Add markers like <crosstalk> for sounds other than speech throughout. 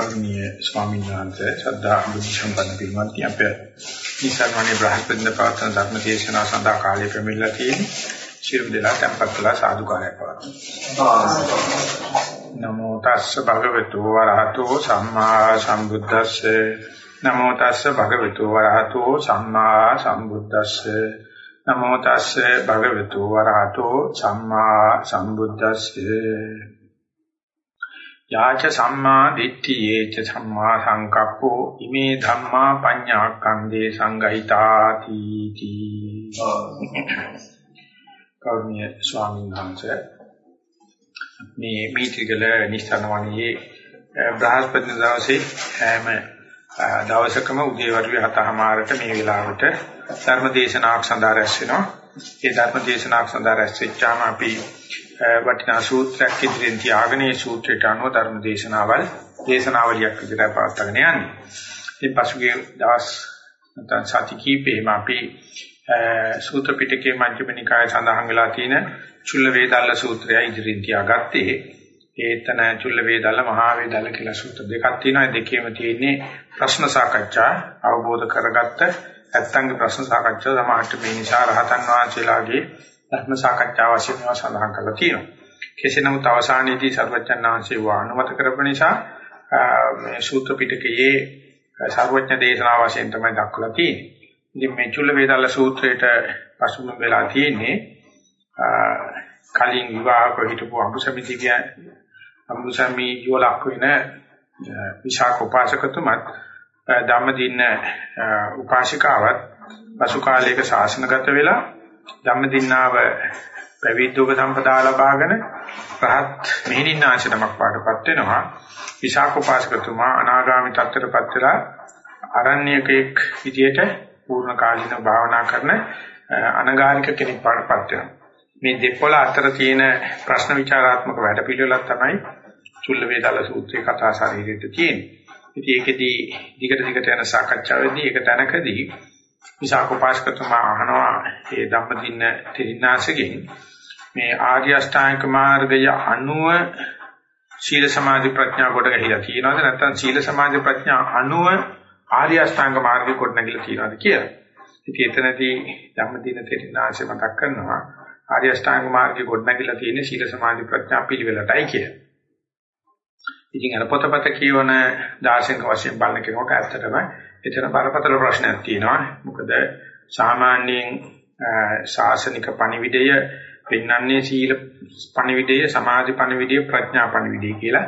කරුණීය ස්වාමීන් වහන්සේ ශ්‍රද්ධා බුද්ධ සම්පන්න පින්වත්නි අපේ නිසරණේ බ්‍රහස්පතින්ද පවත්වන ධර්ම දේශනාව සඳහා කාලය ප්‍රමිල්ලා තියෙන්නේ. ශිරු දෙලා tempත් කළා සාදුකාරයක් පවත්වනවා නමෝ තස්ස භගවතු වරහතෝ සම්මා සම්බුද්දස්සේ. නමෝ තස්ස භගවතු වරහතෝ සම්මා සම්බුද්දස්සේ. නමෝ තස්ස භගවතු වරහතෝ සම්මා සම්බුද්දස්සේ. යාච සම්මා දිට්ඨියේච සම්මා සංකප්පෝ ඉමේ ධම්මා පඤ්ඤාක්ඛන්දේ සංගහිතාති තී කෞර්ණ්‍ය ස්වාමීන් වහන්සේ මේ මීතිගල නිස්සනවණියේ බ්‍රහස්පති දවසේ හැම දවසකම උදේවරුේ හතමාරට මේ වෙලාවට ධර්ම දේශනාවක් සඳහා රැස් වෙනවා. ඒ ධර්ම දේශනාවක් සඳහා රැස් වෙච්චාම අපි වටිනා සූත්‍රයක් ඉදිරියෙන් තියාගෙන ඒ සූත්‍රයට අනුව ධර්ම දේශනාවල් දේශනාවලියක් විදිහට පවත්වාගෙන යන්නේ. ඉතින් පසුගිය දවස් නැත්නම් සති කීපෙම අපි සූත්‍ර පිටකයේ මජ්ක්‍ධිම නිකාය සඳහන් වෙලා තියෙන චුල්ල වේදල්ල සූත්‍රය ඉදිරියෙන් තියාගත්තේ. ඒතන චුල්ල වේදල්ල මහා වේදල්ල කියලා සූත්‍ර දෙකක් තියෙනවා. ඒ දෙකේම තියෙන්නේ ප්‍රශ්න සාකච්ඡා අවබෝධ කරගත්ත නැත්තංගේ ප්‍රශ්න සාකච්ඡා සමාහට මේ නිසා රහතන් වහන්සේලාගේ ධර්ම සාකච්ඡාව වශයෙන් ඒවා සඳහන් කරලා තියෙනවා. කෙසේ නමුත් අවසානයේදී සර්වඥාන්සේ වානුමත කරපු නිසා මේ සූත්‍ර පිටකයේ සර්වඥ දේශනාව වශයෙන් තමයි දක්වලා තියෙන්නේ. ඉතින් මේ චුල්ල වේදාල සූත්‍රයට පසුබිම වෙලා තියෙන්නේ කලින් විවාහක හිටපු අඹුසමිති කිය අඹුසමි යෝලක් වෙන විශාඛ උපාසකතුමත් ධම්මදින්න උපාසිකාවත් පසු කාලයක ශාසනගත වෙලා ධම්මදින්නාව පැවිද්දෝග සම්පදා ලබාගෙන රහත් මෙහිණින්නාංශ නමක් පාටපත් වෙනවා. විශාඛෝපාසකතුමා අනාගාමී තත්ත්වයටපත් වෙලා අරණ්‍යකෙක් විදියට පූර්ණ කාලීන භාවනා කරන අනගාരിക කෙනෙක් පාටපත් වෙනවා. මේ දෙපොළ අතර තියෙන ප්‍රශ්න විචාරාත්මක වැඩපිළිවෙලක් තමයි චුල්ල වේදාල සූත්‍රයේ කතා ශරීරයට තියෙන්නේ. ඉතින් ඒකෙදී දිගට දිගට යන සාකච්ඡාවේදී ඒක තැනකදී විසාකෝපාසකතුමා අහනවා ඒ ධම්මදින්න තෙරින්නාසගෙන් මේ ආර්ය අෂ්ටාංග මාර්ගය අනුව සීල සමාධි ප්‍රඥා කොට ගහිලා තියෙනවද නැත්නම් සීල සමාධි ප්‍රඥා අනුව ආර්ය අෂ්ටාංග මාර්ගය කොට නැගිලා තියෙනවද කියලා. ඉතින් එතනදී ධම්මදින්න තෙරින්නාසෙ මතක් කරනවා ආර්ය අෂ්ටාංග මාර්ගය කොට නැගිලා තියෙන්නේ සීල සමාධි ප්‍රඥා පිළිවෙලටයි කියලා. ඉතින් අර පොතපත කියවන දාර්ශනික වශයෙන් බලන කෙනෙකුට ඇත්තටම එතන බරපතල ප්‍රශ්නයක් තියෙනවා. මොකද සාමාන්‍යයෙන් ශාසනික පණිවිඩය පෙන්වන්නේ සීල පණිවිඩය, සමාධි පණිවිඩය, ප්‍රඥා පණිවිඩය කියලා.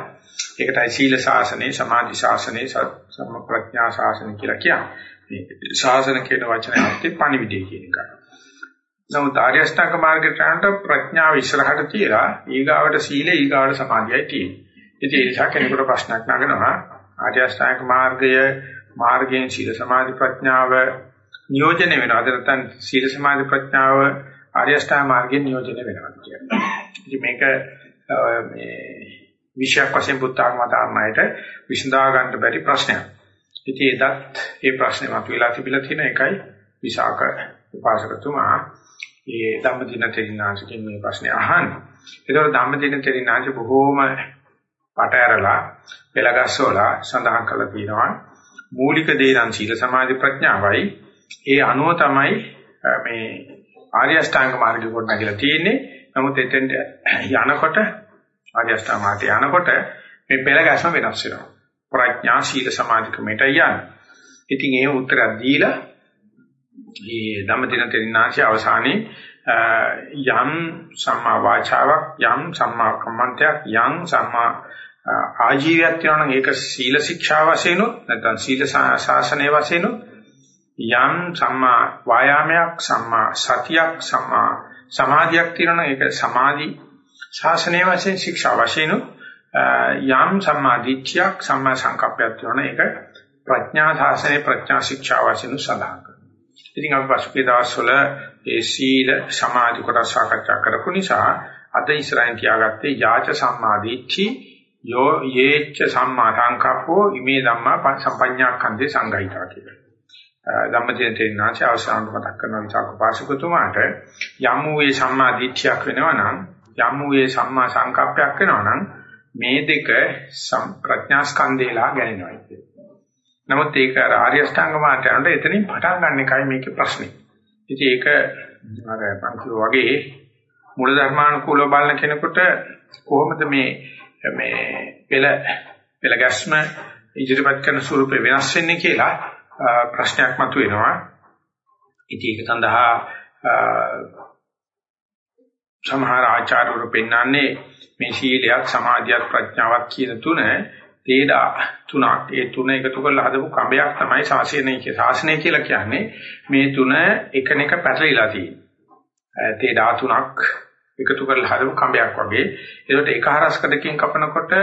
ඒකටයි සීල ශාසනය, සමාධි ශාසනය, සම්ම ප්‍රඥා ශාසනය කියලා කියන්නේ. මේ ශාසන කියන වචනේ අර්ථය පණිවිඩය කියන එක. නමුත් ආර්ය අෂ්ටාංග මාර්ගයට යනට ප්‍රඥාව ඉස්සරහට තියලා ඊගාවට සීලය ඊගාවට සමාධියයි තියෙන්නේ. ඉතින් ඒ නිසා කෙනෙකුට ප්‍රශ්නක් නගනවා ආර්ය අෂ්ටාංග මාර්ගය මාර්ගයෙන් සීල සමාධි ප්‍රඥාව නියෝජනය වෙනවා. අද නැත්නම් සීල සමාධි ප්‍රඥාව ආර්ය අෂ්ටාංග මාර්ගයෙන් නියෝජනය වෙනවා කියන්නේ. ඉතින් මේක මේ විශයක් වශයෙන් පුත්තාගම තාරණයට විසඳා ගන්න බැරි ප්‍රශ්නයක්. ඉතින් ඒදත් ඒ ප්‍රශ්නේ මතුවලා තිබිලා තියෙන එකයි විසාක උපාසකතුමා ඒ ධම්මදින තෙරිනාංශකින් මේ ප්‍රශ්නේ අහන්නේ. ඒතකොට ධම්මදින තෙරිනාංශ බොහෝම පට ඇරලා පෙළගස්සවලා සඳහන් කරලා තියෙනවා මූලික දේ නම් සීල සමාධි ප්‍රඥාවයි. ඒ අනුව තමයි මේ ආර්ය අෂ්ටාංග මාර්ගය කොට නැගලා තියෙන්නේ. නමුත් එතෙන්ට යනකොට ආර්ය අෂ්ටාංග මාර්ගය යනකොට මේ පෙළගැස්ම වෙනස් වෙනවා. ප්‍රඥා සීල සමාධි ක්‍රමයට යන ඉතින් ඒ උත්තරය දීලා මේ ධම්මදින තෙරිනාංශය අවසානයේ යම් සම්මා වාචාවක් යම් සම්මා කම්මන්තයක් යම් සම්මා ආජීවයක් තියෙනවා නම් ඒක සීල ශික්ෂා වශයෙන් උත් නැත්නම් සීල ශාසනය වශයෙන් උත් යම් සම්මා වායාමයක් සම්මා සතියක් සම්මා සමාධියක් තියෙනවා නම් ඒක සමාධි ශාසනය වශයෙන් ශික්ෂා වශයෙන් උත් යම් සම්මා දිට්ඨියක් සම්මා සංකප්පයක් තියෙනවා ඒක ප්‍රඥා ශාසනය ප්‍රඥා ශික්ෂා වශයෙන් සඳහන් කරනවා. ඉතින් අපි පසුගිය දවස්වල ඒ සීල සමාධි කොට සාකච්ඡා කරපු නිසා අද ඉස්සරහින් තියාගත්තේ යාච සම්මා දිට්ඨි යෝ යේච්ච සම්මා සංකප්පෝ ඉමේ ධම්මා සම්පඤ්ඤාඛන්දේ සංගහිතා කියලා. ධම්මදින තේනාච අවසාන මතක් කරන විචාක පාසුකතුමාට යම් වූ ඒ සම්මා දිට්ඨියක් වෙනවා නම් යම් වූ ඒ සම්මා සංකප්පයක් වෙනවා නම් මේ දෙක ප්‍රඥා ස්කන්ධේලා ගැනෙනවා කියන්නේ. නමුත් ඒක ආර්ය අෂ්ටාංග මාර්ගයට එතනින් පටන් ගන්න එකයි මේකේ ප්‍රශ්නේ. ඉතින් ඒක අර පන්තිල වගේ මූල ධර්මානුකූලව බලන කෙනෙකුට කොහොමද මේ මේ පෙළ පෙළ ගැස්ම ඉදිරිපත් කරන ස්වරූපේ වෙනස් වෙන්නේ කියලා ප්‍රශ්නයක් මතුවෙනවා. ඉතින් ඒක සඳහා සමහර ආචාර්යවරු පෙන්වන්නේ මේ සීලයක් සමාධියක් ප්‍රඥාවක් කියන තුන තේඩා තුනක්. ඒ තුන එකතු කරලා හදපු කඹයක් තමයි ශාසනය කිය ශාසනය කියලා කියන්නේ. මේ තුන එකිනෙක පැටලිලා තියෙන්නේ තේඩා තුනක් එකතු කරලා හදපු කඹයක් වගේ ඒකට එක හරස්කඩකින් කපනකොට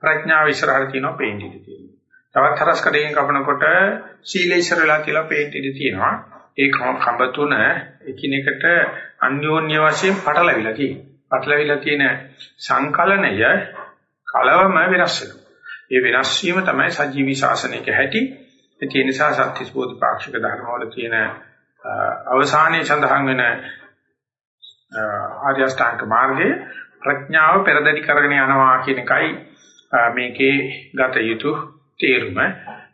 ප්‍රඥාව ඉස්සරහට තියෙනවා පේන්න ඉඩ තියෙනවා තවත් හරස්කඩකින් කපනකොට සීලය ඉස්සරහලා කියලා පේන්න ඉඩ තියෙනවා ඒ කඹ තුන එකිනෙකට අන්‍යෝන්‍ය වශයෙන් පටලවිලා තියෙනවා. පටලවිලා තියෙන සංකලනය කලවම වෙනස් වෙනවා. ඒ වෙනස් වීම තමයි සජීවී ශාසනයක හැටි. ඒ නිසා සත්‍තිස් බෝධිපාක්ෂික ධර්මවල තියෙන අවසානයේ සඳහන් වෙන ආර්ය අෂ්ටාංග මාර්ගයේ ප්‍රඥාව පෙරදරි කරගෙන යනවා කියන එකයි මේකේ ගත යුතු තේරුම.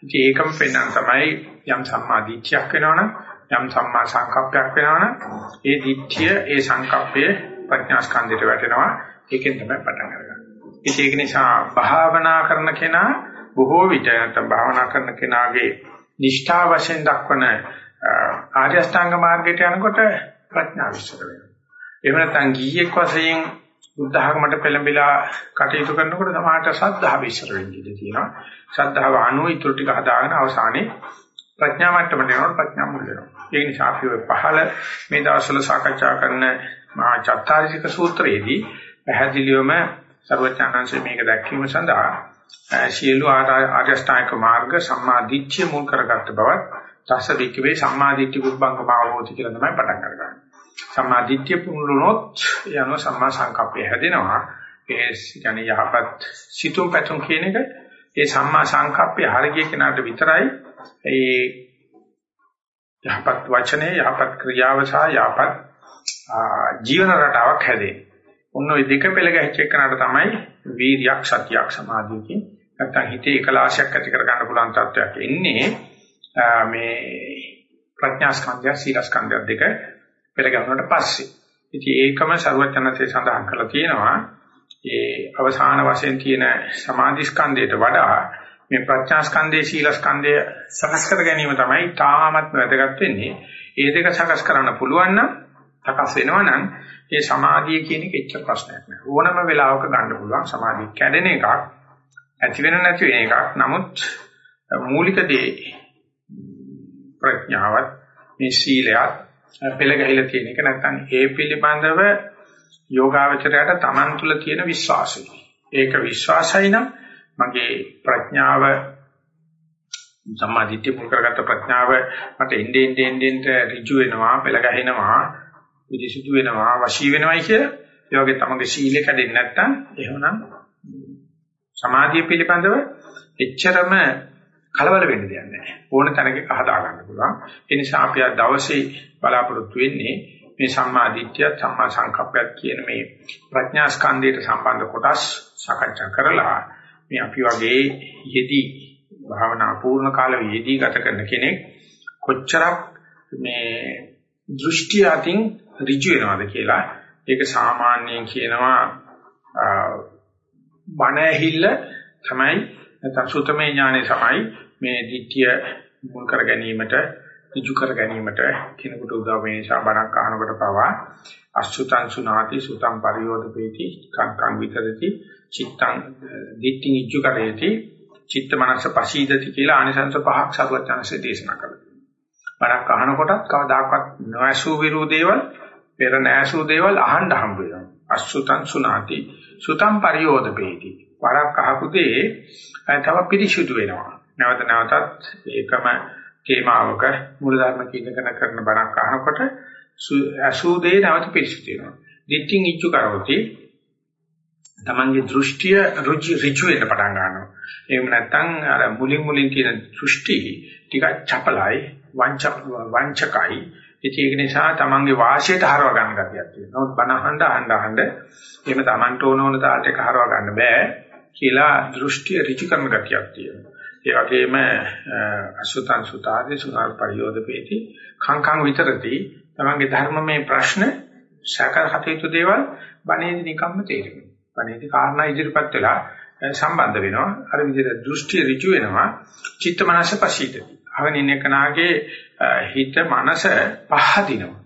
ඉතින් ඒකම පෙන්වන්න තමයි යම් සම්මාදිට්ඨියක් වෙනවනම් යම් සම්මා සංකප්පයක් වෙනවනම් ඒ දිට්ඨිය ඒ සංකප්පය ප්‍රඥා ස්කන්ධයට වැටෙනවා. ඒකෙන් තමයි පටන් අරගන්නේ. ඒක නිසා භාවනා කරන කෙනා බොහෝ විට නැත්නම් භාවනා කරන කෙනාගේ නිෂ්ඨා වශයෙන් දක්වන ආර්ය අෂ්ටාංග මාර්ගයට යනකොට ප්‍රඥා විශ්සර වෙනවා. එහෙම නැත්නම් ගීයක් වශයෙන් බුද්ධ ධර්මයට පෙළඹිලා කටයුතු කරනකොට සමාහට සද්ධා විශ්සර වෙන්න ඉඩ තියෙනවා. සද්ධාව අනුව ඊටු ටික හදාගෙන අවසානයේ ප්‍රඥා මට්ටමට යනකොට ප්‍රඥා මුල් වෙනවා. ඒ නිසා අපි ඔය පහළ මේ දවස්වල සාකච්ඡා කරන මහා චත්තාරිසික සූත්‍රයේදී පැහැදිලිවම සර්වඥාන්සේ මේක දැක්වීම සඳහා සියලු ආර්ය අෂ්ටාංග මාර්ග සම්මාදිට්ඨිය මුල් කරගත්ත බවත් තස වික්කවේ සම්මාදිට්ඨි කුබ්බංගමාවෝති කියලා තමයි පටන් ගන්න. සම්මාදිට්ඨිය පුරුණොත් යන සම්මා සංකප්පය හැදෙනවා. ඒ කියන්නේ යහපත් සිතුම් පැතුම් කියන එක ඒ සම්මා සංකප්පය හරිය කෙනාට විතරයි ඒ යහපත් වචනේ යහපත් ක්‍රියාව සහ යහපත් ජීවන රටාවක් හැදෙන්නේ. ඔන්න ඔය දෙක පෙළ ගැහිච්ච එකනට තමයි වීර්යයක් සතියක් සමාධියකින් නැත්තම් හිතේ එකලාශයක් ඇති කර ගන්න පුළුවන් තත්වයක් එන්නේ මේ ප්‍රඥා ස්කන්ධය සීල ස්කන්ධය දෙක පෙළ ගැහුණාට පස්සේ. ඉතින් ඒකම ਸਰවඥතේ සඳහන් කරලා තියෙනවා ඒ අවසාන වශයෙන් තියෙන සමාධි ස්කන්ධයට වඩා මේ ප්‍රඥා ස්කන්ධයේ සීල ස්කන්ධය සකස් කර ගැනීම තමයි තාමත් වැදගත් වෙන්නේ. ඒ දෙක සකස් කරන්න පුළුවන් නම් සකස් වෙනවා නම් ඒ සමාධිය කියන එක එච්චර ප්‍රශ්නයක් නෑ. ඕනම වෙලාවක ගන්න පුළුවන් සමාධිය කැඩෙන එකක් ඇති වෙන නැති වෙන එකක්. නමුත් මූලික දේ ප්‍රඥාවත් මේ සීලයත් පෙළ ගැහිලා තියෙන එක නැත්නම් ඒ පිළිබඳව යෝගාවචරයට Taman තුල තියෙන විශ්වාසය. ඒක විශ්වාසයි නම් මගේ ප්‍රඥාව සම්මාදිට්ඨිය මුල් කරගත්ත ප්‍රඥාව මට එන්නේ එන්නේ එන්නේ ඍජු වෙනවා පෙළ ගැහෙනවා විදිසුදු වෙනවා වශී වෙනවයි කියලා ඒ වගේ තමගේ සීලය කැඩෙන්නේ නැත්නම් එහෙමනම් සමාධිය පිළිබඳව එච්චරම කලබල වෙන්න දෙයක් නැහැ. ඕන තැනක හදා ගන්න පුළුවන්. ඒ නිසා අපි අද දවසේ බලාපොරොත්තු වෙන්නේ මේ සම්මා දිට්ඨිය සම්මා සංකප්පයත් කියන මේ ප්‍රඥා ස්කන්ධයට සම්බන්ධ කොටස් සාකච්ඡා කරලා මේ අපි වගේ යෙදී භාවනා පූර්ණ කාලෙ යෙදී ගත කරන කෙනෙක් කොච්චරක් මේ දෘෂ්ටි අතින් ඍජු වෙනවද කියලා ඒක සාමාන්‍යයෙන් කියනවා බණ ඇහිල්ල තමයි නැත්නම් සුතමේ ඥානෙ තමයි මේ ධිට්ඨිය මුල් කර ගැනීමට ඍජු කර ගැනීමට කෙනෙකුට උදව් වෙන නිසා බණක් අහනකොට පවා අසුතං සුනාති සුතං පරියෝධපේති කංකං විතරති චිත්තං දිට්ඨි නිජ්ජු කරේති චිත්ත මනස පසීදති කියලා ආනිසංස පහක් සරුවචනසේ දේශනා කළා. බණක් අහනකොටත් කවදාකවත් නොඇසූ විරෝධේවල් පෙර නැසූ දේවල් අහන්න හම්බ වෙනවා. අසුතං සුනාති සුතං පරියෝධපේති. වරක් අහපු දේ තව පිරිසුදු වෙනවා. නැවත නැවතත් ඒකම තේමාවක මූලධර්ම කීකරන කරන බණක් අහනකොට අසූ දේ නැවත පිරිසුදු වෙනවා. දිට්ඨින් ඉච්චු කරවති තමන්ගේ දෘෂ්ටිය රුචි ඍජු වෙන්න පටන් ගන්නවා. එහෙම නැත්නම් අර මුලින් මුලින් තියෙන දෘෂ්ටි ටිකක් චපලයි, වංච වංචකයි. ඒක නිසා තමන්ගේ වාසියට හරව ගන්න ගතියක් තියෙනවා. නමුත් බනහඬ අහඬ අහඬ එහෙම තමන්ට ඕන ඕන තාලට හරව ගන්න බෑ. කියලා දෘෂ්ටි ඍචිකරණ ගතියක් තියෙනවා. ඒ වගේම අසුතං සුතාදී සුනාල් පරියෝදපේති කංකං විතරති තමන්ගේ ධර්මමය ප්‍රශ්න සාකර හතේතු දේවල් බණේදී නිකම්ම තේරෙනවා. බණේදී කාරණා ඉදිරිපත් වෙලා සම්බන්ධ වෙනවා. අර විදිහට දෘෂ්ටි ඍජු වෙනවා. චිත්ත මනස පසීදති. අහගෙන ඉන්නකනාගේ හිත මනස පහදිනවා.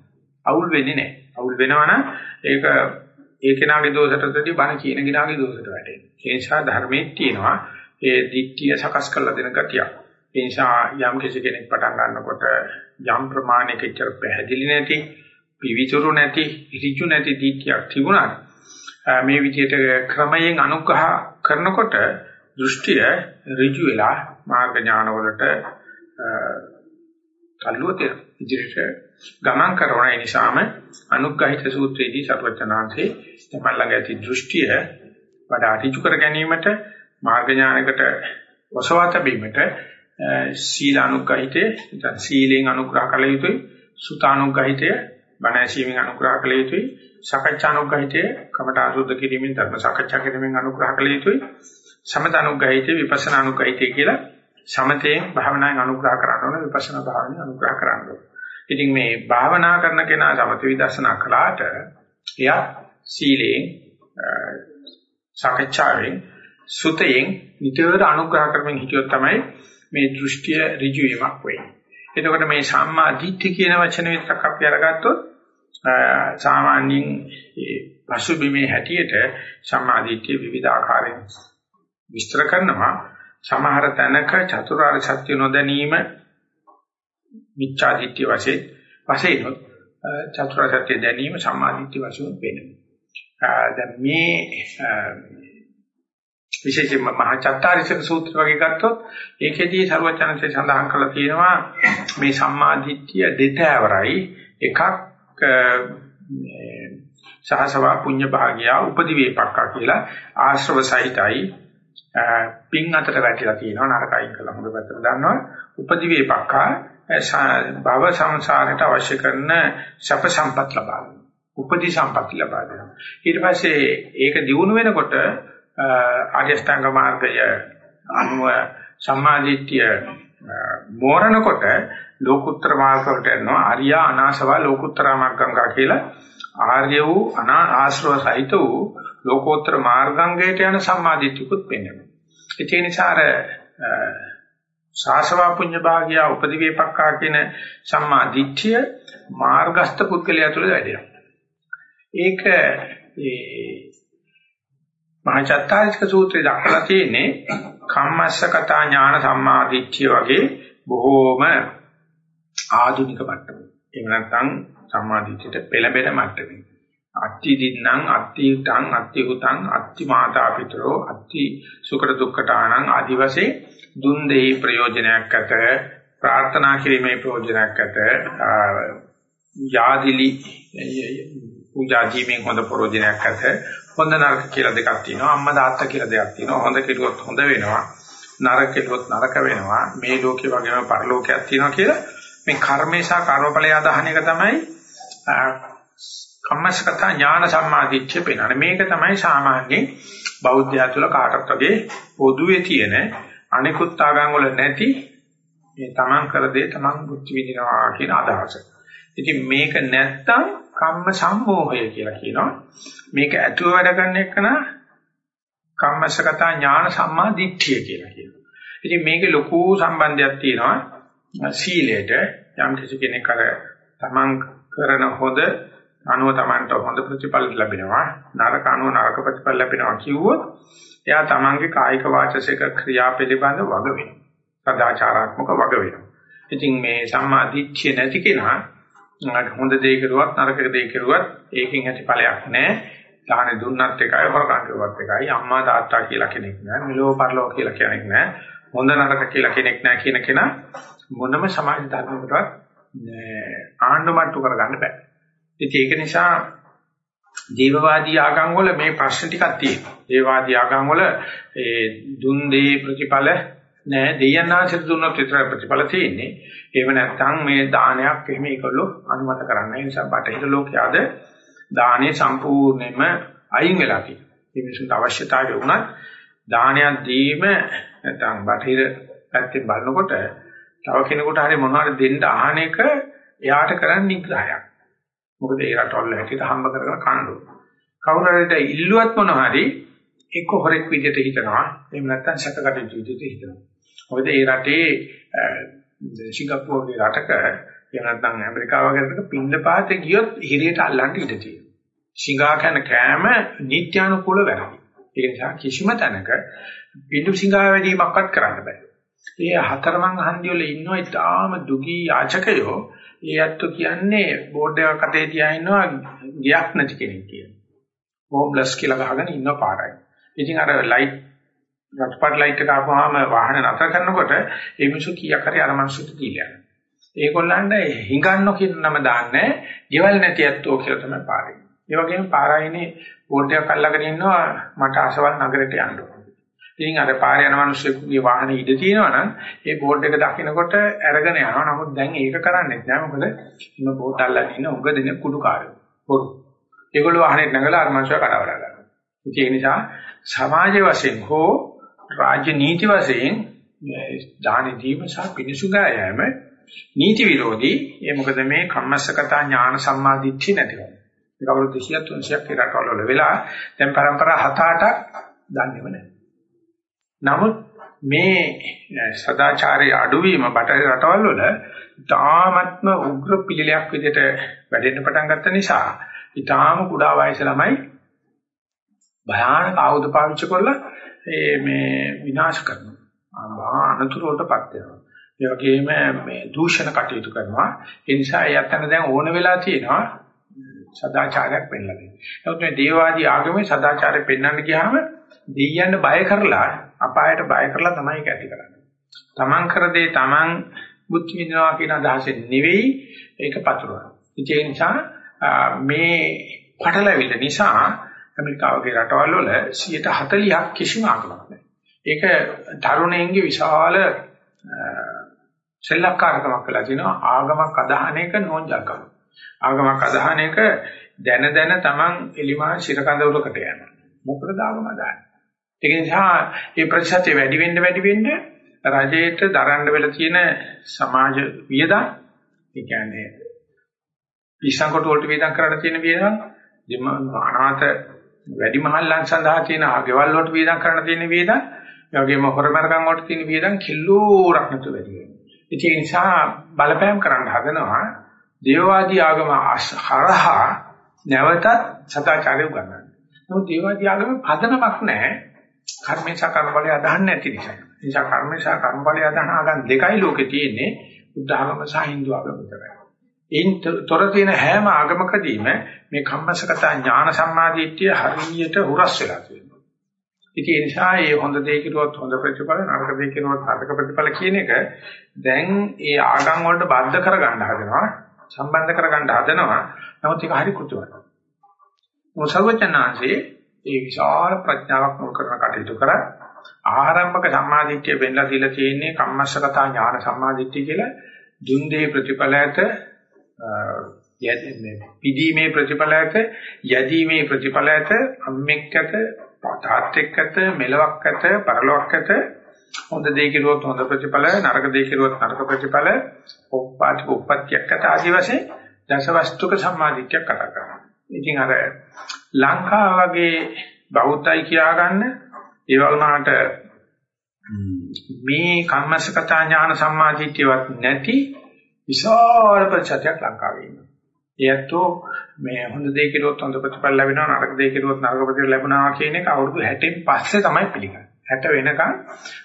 අවුල් වෙන්නේ නැහැ. අවුල් වෙනවනම් ඒක ඒ කෙනාගේ දෝෂයටදී බණ කියන කෙනාගේ දෝෂයට වැටෙනවා. ඒ නිසා ධර්මයේ තියෙනවා ඒ දිට්ඨිය සකස් කරලා දෙන ගතියක්. ඒ නිසා යම් කෙනෙක් පටන් ගන්නකොට යම් ප්‍රමාණයක ඉච්චර පැහැදිලි නැති, පිවිතුරු නැති, ඍජු නැති දිට්ඨියක් තිබුණා. මේ විදිහට ක්‍රමයෙන් අනුග්‍රහ කරනකොට දෘෂ්ටිය ඍජු වෙලා මාර්ග ඥානවලට තල්ලුව තියෙන ඉදිරියට ගමන් කරන ඒ නිසාම අනුග්‍රහිත සූත්‍රයේදී සර්වචනාංශේ තමයි ළඟ ඇති දෘෂ්ටිය වඩා ඍජු කර ගැනීමට මාර්ග ඥානකට වසවා තැබීමට සීලානුග්‍රහිතේ නැත්නම් සීලෙන් අනුග්‍රහ කළ යුතුයි සුතානුග්‍රහිතය බණ ඇසීමෙන් අනුග්‍රහ කළ යුතුයි සකච්ඡානුග්‍රහිතය කමඨ අසුද්ධ කිරීමෙන් ධර්ම සාකච්ඡා කිරීමෙන් අනුග්‍රහ කළ යුතුයි සමතනුග්‍රහිතේ විපස්සනානුග්‍රහිතේ කියලා සමතයෙන් භාවනාවෙන් අනුග්‍රහ කරන්න ඕන විපස්සනා භාවනාවෙන් අනුග්‍රහ කරන්න ඕන. ඉතින් මේ භාවනා කරන කෙනා සමත විදර්ශනා කළාට එයා සීලයෙන් සාකච්ඡාවෙන් සුතයෙන් නිතර අනුග්‍රහ කරමින් හිටියොත් තමයි මේ දෘෂ්ටිය ඍජු වීමක් වෙන්නේ. එතකොට මේ සම්මා දිට්ඨි කියන වචන විතරක් අපි අරගත්තොත් සාමාන්‍යයෙන් මේ පසුබිමේ හැටියට සම්මා දිට්ඨිය විවිධ ආකාරයෙන් විස්තර කරනවා. සමහර තැනක චතුරාර්ය සත්‍ය නොදැනීම මිච්ඡා දිට්ඨිය වශයෙන් වශයෙන් චතුරාර්ය සත්‍ය දැනීම සම්මා දිට්ඨිය වශයෙන් වෙනවා. දැන් මේ විශේෂයෙන්ම මහා චත්තාරිසක සූත්‍ර වගේ ගත්තොත් ඒකෙදී සර්වචනසේ සඳහන් කරලා තියෙනවා මේ සම්මාදිට්ඨිය දෙතෑවරයි. එකක් සහසවා පුඤ්ඤ භාගියා උපදිවේපක්කා කියලා ආශ්‍රව සහිතයි. පින් අතට වැටිලා තියෙනවා නරකයින් කළා හොඳ පැත්තට දන්නවා. උපදිවේපක්කා භව සංසාරයට අවශ්‍ය කරන සැප සම්පත් ලබා උපදි සම්පත් ලබා දෙනවා. ඊට පස්සේ ඒක දිනු වෙනකොට ආර්ය ශ්‍රාංග මාර්ගය අනුව සම්මාදිට්ඨිය මෝරණකොට ලෝකුත්තර මාර්ගයට යනවා. අරියා අනාශවා ලෝකුත්තර මාර්ගංගා කියලා ආර්ය වූ අනා ආශ්‍රව සහිත වූ ලෝකෝත්තර මාර්ගංගයට යන සම්මාදිට්ඨියකුත් පෙන්වනවා. ඒ නිසා අර ශාසවා පුඤ්ඤ භාගිය උපදිවේපක්කා කියන සම්මාදිට්ඨිය මාර්ගස්ත පුද්ගලයා තුළ වැඩෙනවා ඒක ඒ මහචත්තාරිස්ක සූත්‍රයේ දක්වලා තියෙන්නේ කම්මස්සකතා ඥාන සම්මාදිට්ඨිය වගේ බොහෝම ආධුනික මට්ටමක. එහෙම නැත්නම් සම්මාදිට්ඨියට පෙළඹෙන මට්ටමක. අත්ති දින්නම් අත්ති උතං අත්ති උතං අත්ති මාතා පිතරෝ අත්ති සුඛ දුක්ඛතානං ආදි වශයෙන් දුන් දෙහි ප්‍රයෝජනයක් ඇත ප්‍රාර්ථනා කිරීමේ ප්‍රයෝජනයක් ඇත යාදිලි පූජා දීමෙන් හොඳ ප්‍රයෝජනයක් ඇත හොඳ නරක කියලා දෙකක් තියෙනවා. අම්මා තාත්තා කියලා දෙකක් තියෙනවා. හොඳ කෙරුවොත් හොඳ වෙනවා. නරක කෙරුවොත් නරක වෙනවා. මේ ලෝකේ වගේම පරලෝකයක් තියෙනවා කියලා මේ කර්මේ සහ කර්මඵලය අදහන එක තමයි කම්මස්කත ඥාන සම්මාදිච්ච පේනන. මේක තමයි සාමාන්‍යයෙන් බෞද්ධය තුළ කාටත් වගේ පොදුවේ තියෙන අනිකුත් ආගම් වල නැති මේ තමන් කර දේ තමන් බුද්ධ විදිනවා කියන අදහස. ඉතින් මේක නැත්තම් කම්ම සම්මෝහය කියලා කියනවා. මේක ඇතුව වැඩ කරන එකන කම්මසගත ඥාන සම්මා දිට්ඨිය කියලා කියනවා. ඉතින් මේකේ ලොකු සම්බන්ධයක් තියෙනවා සීලයට යම් කිසි කෙනෙක් අර තමන් කරන හොඳ අනුව තමන්ට හොඳ ප්‍රතිඵල ලැබෙනවා නරක අනුව නරක ප්‍රතිඵල ලැබෙනවා කිව්වොත් එයා තමන්ගේ කායික වාචසික ක්‍රියා පිළිබඳ වග වෙනවා සදාචාරාත්මක වග වෙනවා ඉතින් මේ සම්මා දිට්ඨිය නැති කෙනා හොඳ දේ කරුවත් නරක දේ කරුවත් ඒකෙන් ඇති ඵලයක් නැහැ. දාහනේ දුන්නත් එකයි හොරකම් කරුවත් එකයි. අම්මා තාත්තා කියලා කෙනෙක් නැහැ. මිලෝ පරලෝ කියලා කෙනෙක් නැහැ. හොඳ නරක කියලා කෙනෙක් නැහැ කියන කෙනා මොනම සමාජ ධර්මයකටවත් ආණ්ඩුමට්ටු කරගන්න බෑ. ඉතින් ඒක නිසා ජීවවාදී ආගම් වල මේ ප්‍රශ්න ටිකක් තියෙනවා. ජීවවාදී ආගම් වල ඒ දුන් දේ ප්‍රතිඵල නෑ දෙයන්නාසිර දුන්නොත් විතරයි ප්‍රතිඵල තියෙන්නේ. එහෙම නැත්නම් මේ දානයක් එහෙම ඒකළු අනුමත කරන්න. ඒ නිසා බටහිර ලෝකයාද දානේ සම්පූර්ණයෙන්ම අයින් වෙලා තියෙනවා. මේ මිනිසුන්ට අවශ්‍යතාවය වුණත් දානයක් දීම නැත්නම් බටහිර පැත්තෙන් බලනකොට තව කෙනෙකුට හරි මොනවාරි දෙන්න අහන එක එයාට කරන්න නිග්‍රහයක්. මොකද ඒ රටවල හැටියට හම්බ කරගෙන කනලු. කවුරු හරිට ඉල්ලුවත් මොනවාරි එක්ක හොරෙක් විදියට හිතනවා. එහෙම නැත්නම් සැකකට විදියට හිතනවා. මොකද ඒ රටේ සිංගප්පූරුගේ රටක එහෙම නැත්නම් ඇමරිකාව වගේ රටක පින්න පහතේ ගියොත් හිරියට අල්ලන්න ඉඩ තියෙනවා. සිඟා කන කෑම නිත්‍යානුකූල වැඩි. ඒ නිසා කිසිම තැනක පිටු සිඟා වැඩිමක්වත් කරන්න බෑ. ඒ හතරමං හන්දි වල ඉන්න ඉතාම දුගී යාචකයෝ ඒ අත්තු කියන්නේ බෝඩ් එකක් අතේ තියා ඉන්නවා ගියක් නැති කෙනෙක් කියන. හෝම්ලස් කියලා ගහගෙන ඉන්න පාරයි. ඉතින් අර ලයිට් රත්පත් ලයිට් එක ආපුවාම වාහන නතර කරනකොට ඒ මිනිස්සු කීයක් හරි අර මිනිස්සුන්ට දීලා යනවා. ඒගොල්ලන්ට හිඟන්නෝ කියන නම දාන්නේ ගෙවල් නැති ඇත්තෝ කියලා තමයි පාරේ. ඒ වගේම පාරායිනේ බෝඩ් එකක් අල්ලගෙන ඉන්නවා මට අසවල් නගරයට යන්න ඕන. ඉතින් අර පාරේ යන මිනිස්සුගේ වාහනේ ඉඳ තියෙනවා නම් ඒ බෝඩ් එක දකිනකොට අරගෙන යනවා. නමුත් දැන් ඒක කරන්නේ නැහැ. මොකද ඉන්න බෝඩ් අල්ලගෙන ඉන්න උග දෙන කුඩු කාර්යෝ. පොරු. ඒගොල්ලෝ වාහනේ නැගලා අර මිනිස්සු කඩවලා ගන්නවා. ඒ නිසා සමාජ වශයෙන් හෝ රාජ්‍ය නීති වශයෙන් දාන දීම සහ පිණිසු ගායම නීති විරෝධී. ඒ මොකද මේ කම්මස්සකතා ඥාන සම්මාදිට්ඨි නැතිවම. ඒක අවුරුදු 200 300ක් රටවල වල වෙලා දැන් પરම්පරා 7-8ක් දන්නේම නැහැ. නමුත් මේ සදාචාරයේ අඩුවීම බටහිර රටවල් වල තාමත්ම උග්‍ර පිළිලයක් විදිහට වැඩෙන්න පටන් ගත්ත නිසා ඊටාම කුඩා වයසේ ළමයි භයානක ආයුධ පාවිච්චි කරලා මේ විනාශ කරනවා. මහා අනතුරුවටපත් වෙනවා. ඒ වගේම මේ දූෂණ කටයුතු කරනවා. ඒ නිසා එයත්න දැන් ඕන වෙලා තියෙනවා සදාචාරයක් පෙන්ලා දෙන්න. නමුත් මේ දේවාදී ආගමේ සදාචාරය පෙන්වන්න ගියාම දෙයියන්න බය කරලා අපායට බය කරලා තමයි ඒක ඇති කරන්නේ. තමන් කර දේ තමන් බුද්ධ විදිනවා කියන අදහසෙන් නෙවෙයි ඒක පතුරවන. ඒ නිසා මේ පටලැවිල්ල නිසා ඇමරිකාවගේ රටවල් වල 140ක් කිසිම ආගමක් නැහැ. ඒක තරුණයින්ගේ විශාල සෙල්ලක්කාරකමක් කියලා කියනවා ආගමක් අදහන එක නෝන්ජල්කම. ආගමක් අදහන එක දැන දැන Taman එලිමා ශිරකඳවුරකට යනවා. මොකද ආගම අදහන්නේ. ඒක නිසා මේ ප්‍රතිශතය වැඩි වෙන්න වැඩි වෙන්න රජයට දරන්න වෙලා තියෙන සමාජ වියදම් ඒ කියන්නේ පිස්සන්කොට වලට වියදම් කරන්න තියෙන වියදම් අනාථ වැඩි මහල්ලන් සඳහා තියෙන ගෙවල් වලට වියදම් කරන්න තියෙන වියදම් ඒ වගේම හොරමරකම් වලට තියෙන වියදම් කිලෝරක් නැතු වැඩි වෙනවා. ඒ නිසා බලපෑම් කරන්න හදනවා දේවවාදී ආගම හරහා නැවතත් සදාචාරය උගන්වනවා. නමුත් දේවවාදී ආගම පදනමක් නැහැ. කර්මේශා කර්මඵලය අදහන්නේ නැති නිසා. ඒ නිසා කර්මේශා කර්මඵලය අදහන ආගම් දෙකයි ලෝකේ තියෙන්නේ. බුද්ධ ආගම සහ Hindu ආගම විතරයි. ඒන් තොර තියෙන හැම ආගමකදීම මේ කම්මසගත ඥාන සම්මාදිට්ඨිය හරියට හුරස් වෙලා තියෙනවා. ඉතින් ඒ නිසා මේ හොඳ දේ කිරුවොත් හොඳ ප්‍රතිඵල නරක දේ කිරුවොත් නරක ප්‍රතිඵල කියන එක දැන් ඒ ආගම් වලට බද්ධ කරගන්න හදනවා. සම්බන්ධ කරගන්න හදනවා. නමුත් ඒක හරි කෘත්‍යවත්. මොසවචනාංශේ ඒ විශාල ප්‍රඥාවක් මුල් කරන කටයුතු කරා ආරම්භක සම්මාදිට්ඨිය වෙන්නලා දීලා තියෙන්නේ කම්මස්සගතා ඥාන සම්මාදිට්ඨිය කියලා දුන්දේ ප්‍රතිඵලයට යැදීමේ පිදීමේ ප්‍රතිඵලයට යැදීමේ ප්‍රතිඵලයට අම්මෙක්කට තාත්තෙක්කට මෙලවක්කට පරලොවක්කට හොඳ දේ කෙරුවොත් හොඳ ප්‍රතිඵල නරක දේ කෙරුවොත් නරක ප්‍රතිඵල උප්පාටි උප්පත්තියකට ආදි වශයෙන් දසවස්තුක සම්මාදිට්ඨියක් කතා කරනවා. ඉතින් අර ලංකාව වගේ බෞද්ධයි කියා ගන්න ඒ වුණාට මේ කම්මසකතා ඥාන සම්මාදිට්ඨියවත් නැති විශාල ප්‍රචාරයක් ලංකාවේ ඉන්නවා. ඒත්තෝ මේ හොඳ දේ කෙරුවොත් හොඳ ප්‍රතිඵල ලැබෙනවා නරක දේ කෙරුවොත් නරක ප්‍රතිඵල ලැබෙනවා කියන එක අවුරුදු 60න් පස්සේ තමයි පිළිගන්නේ. 60 වෙනකන්